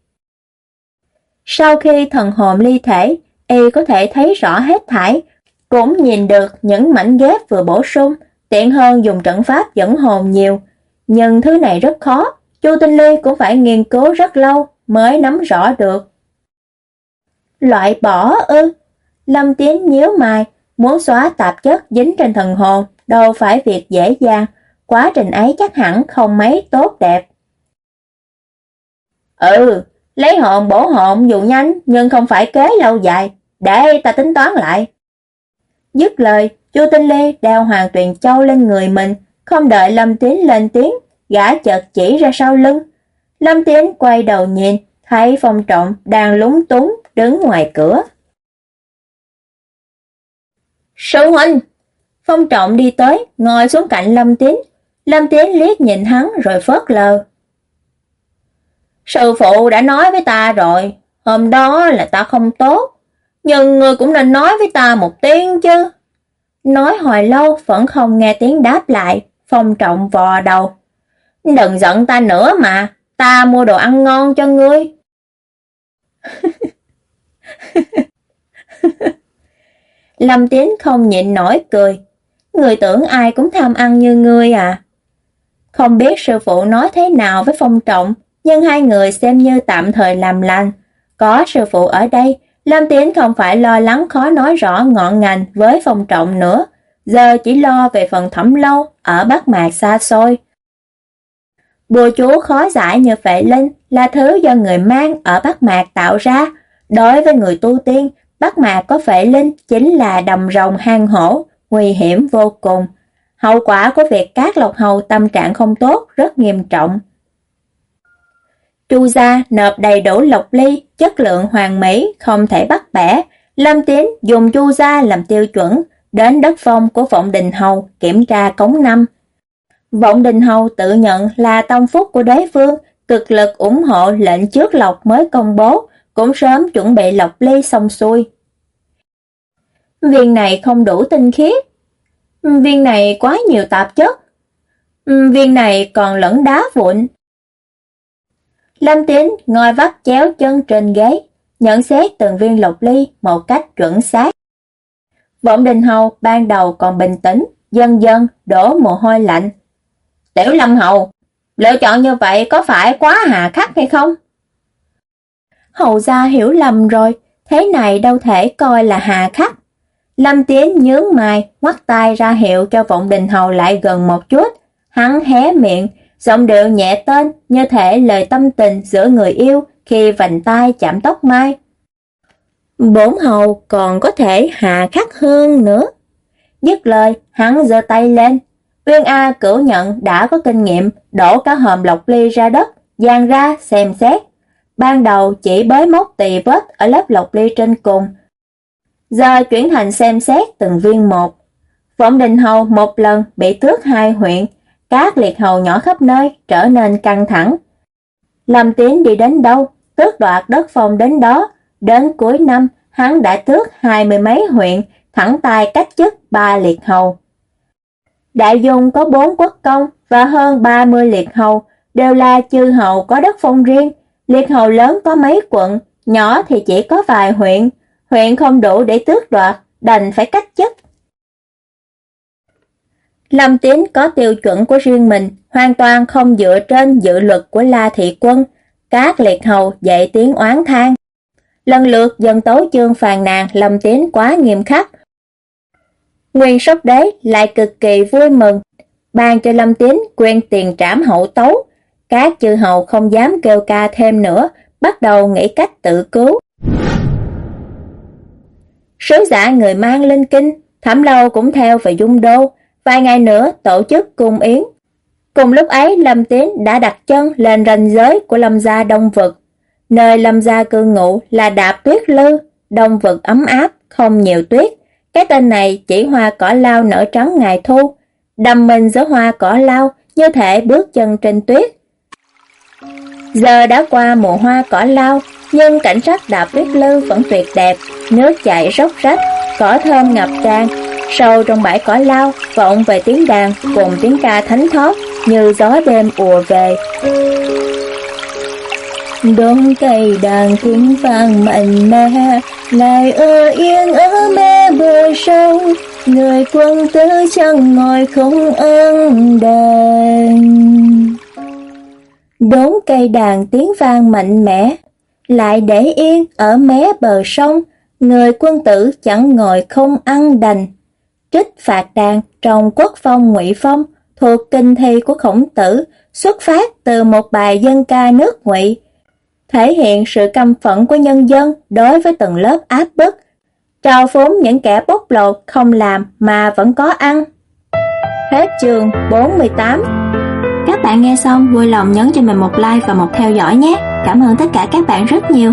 Sau khi thần hồn ly thể, y có thể thấy rõ hết thảy, cũng nhìn được những mảnh ghép vừa bổ sung, tiện hơn dùng trận pháp dẫn hồn nhiều. Nhưng thứ này rất khó, Chu Tinh Ly cũng phải nghiên cứu rất lâu mới nắm rõ được. Loại bỏ ư? Lâm Tiến nhíu mày, muốn xóa tạp chất dính trên thần hồn, đâu phải việc dễ dàng, quá trình ấy chắc hẳn không mấy tốt đẹp. Ừ, lấy hồn bổ hồn dù nhanh nhưng không phải kế lâu dài, để ta tính toán lại. Dứt lời, Chu Tinh Lê đeo Hoàng Tuyền Châu lên người mình, không đợi Lâm Tiến lên tiếng, gã chợt chỉ ra sau lưng. Lâm Tiến quay đầu nhìn, thấy Phong Trọng đang lúng túng đứng ngoài cửa. Sư huynh! Phong Trọng đi tới, ngồi xuống cạnh Lâm Tiến. Lâm Tiến liếc nhìn hắn rồi phớt lờ. Sư phụ đã nói với ta rồi, hôm đó là ta không tốt, nhưng người cũng nên nói với ta một tiếng chứ. Nói hồi lâu vẫn không nghe tiếng đáp lại, phong trọng vò đầu. Đừng giận ta nữa mà, ta mua đồ ăn ngon cho ngươi. Lâm Tiến không nhịn nổi cười. Người tưởng ai cũng tham ăn như ngươi à. Không biết sư phụ nói thế nào với phong trọng, nhưng hai người xem như tạm thời làm lành. Có sư phụ ở đây, Lâm Tiến không phải lo lắng khó nói rõ ngọn ngành với phong trọng nữa, giờ chỉ lo về phần thẩm lâu ở Bắc Mạc xa xôi. Bùa chú khó giải như phệ linh là thứ do người mang ở Bắc Mạc tạo ra. Đối với người tu tiên, Bắc Mạc có phệ linh chính là đầm rồng hang hổ, nguy hiểm vô cùng. Hậu quả của việc cát lộc hầu tâm trạng không tốt rất nghiêm trọng. Chu gia nộp đầy đủ lộc ly, chất lượng hoàn mỹ, không thể bắt bẻ. Lâm Tiến dùng chu gia làm tiêu chuẩn, đến đất phong của Vọng Đình Hầu kiểm tra cống năm. Vọng Đình Hầu tự nhận là tông phúc của đế vương, cực lực ủng hộ lệnh trước lộc mới công bố, cũng sớm chuẩn bị lộc ly xong xuôi. Viên này không đủ tinh khiết. Viên này quá nhiều tạp chất. Viên này còn lẫn đá vụn, Lâm Tín ngồi vắt chéo chân trên ghế, nhận xét từng viên lục ly một cách chuẩn xác. Vọng Đình Hầu ban đầu còn bình tĩnh, dần dần đổ mồ hôi lạnh. Tiểu Lâm Hầu, lựa chọn như vậy có phải quá hà khắc hay không? Hầu gia hiểu lầm rồi, thế này đâu thể coi là hà khắc. Lâm Tiến nhướng mày, ngoắt tay ra hiệu cho Vọng Đình Hầu lại gần một chút. Hắn hé miệng, giọng điệu nhẹ tên như thể lời tâm tình giữa người yêu khi vành tay chạm tóc mai. Bốn hầu còn có thể hạ khắc hơn nữa. Dứt lời, hắn giơ tay lên. Uyên A cửu nhận đã có kinh nghiệm đổ cả hòm lọc ly ra đất, dàn ra xem xét. Ban đầu chỉ bới móc tì vết ở lớp lọc ly trên cùng. Giờ chuyển thành xem xét từng viên một. Vọng đình hầu một lần bị tước hai huyện, các liệt hầu nhỏ khắp nơi trở nên căng thẳng. Lâm Tiến đi đến đâu, tước đoạt đất phong đến đó, đến cuối năm hắn đã tước hai mươi mấy huyện, thẳng tay cách chức ba liệt hầu. Đại Dung có bốn quốc công và hơn 30 liệt hầu, đều là chư hầu có đất phong riêng, liệt hầu lớn có mấy quận, nhỏ thì chỉ có vài huyện, huyện không đủ để tước đoạt, đành phải cách chức. Lâm Tín có tiêu chuẩn của riêng mình, hoàn toàn không dựa trên dự luật của La Thị Quân. Các liệt hầu dạy tiếng oán than. Lần lượt dân tấu chương phàn nàn Lâm Tín quá nghiêm khắc. Nguyên sóc đế lại cực kỳ vui mừng, ban cho Lâm Tín quyền tiền trảm hậu tấu. Các chư hầu không dám kêu ca thêm nữa, bắt đầu nghĩ cách tự cứu. Sứ giả người mang linh kinh, Thẩm Lâu cũng theo về Dung Đô, vài ngày nữa tổ chức cung yến. Cùng lúc ấy Lâm tiến đã đặt chân lên ranh giới của Lâm gia Đông Vực. Nơi Lâm gia cư ngụ là Đạp Tuyết Lư, Đông Vực ấm áp, không nhiều tuyết. Cái tên này chỉ hoa cỏ lao nở trắng ngày thu, đầm mình giữa hoa cỏ lao như thể bước chân trên tuyết. Giờ đã qua mùa hoa cỏ lao, nhưng cảnh sắc đạp tuyết lư vẫn tuyệt đẹp, nước chảy róc rách, cỏ thơm ngập tràn. Sâu trong bãi cỏ lao, vọng về tiếng đàn cùng tiếng ca thánh thót như gió đêm ùa về. Đống cây đàn tiếng vang mạnh mẽ, lại ở yên ở mé bờ sông, người quân tử chẳng ngồi không ăn đàn. Đốn cây đàn tiếng vang mạnh mẽ, lại để yên ở mé bờ sông, người quân tử chẳng ngồi không ăn đành. Trích phạt đàn trong quốc phong ngụy phong thuộc kinh thi của khổng tử xuất phát từ một bài dân ca nước ngụy, thể hiện sự căm phẫn của nhân dân đối với từng lớp áp bức, trao phúng những kẻ bóc lột không làm mà vẫn có ăn. Hết chương 48 Các bạn nghe xong vui lòng nhấn cho mình một like và một theo dõi nhé. Cảm ơn tất cả các bạn rất nhiều.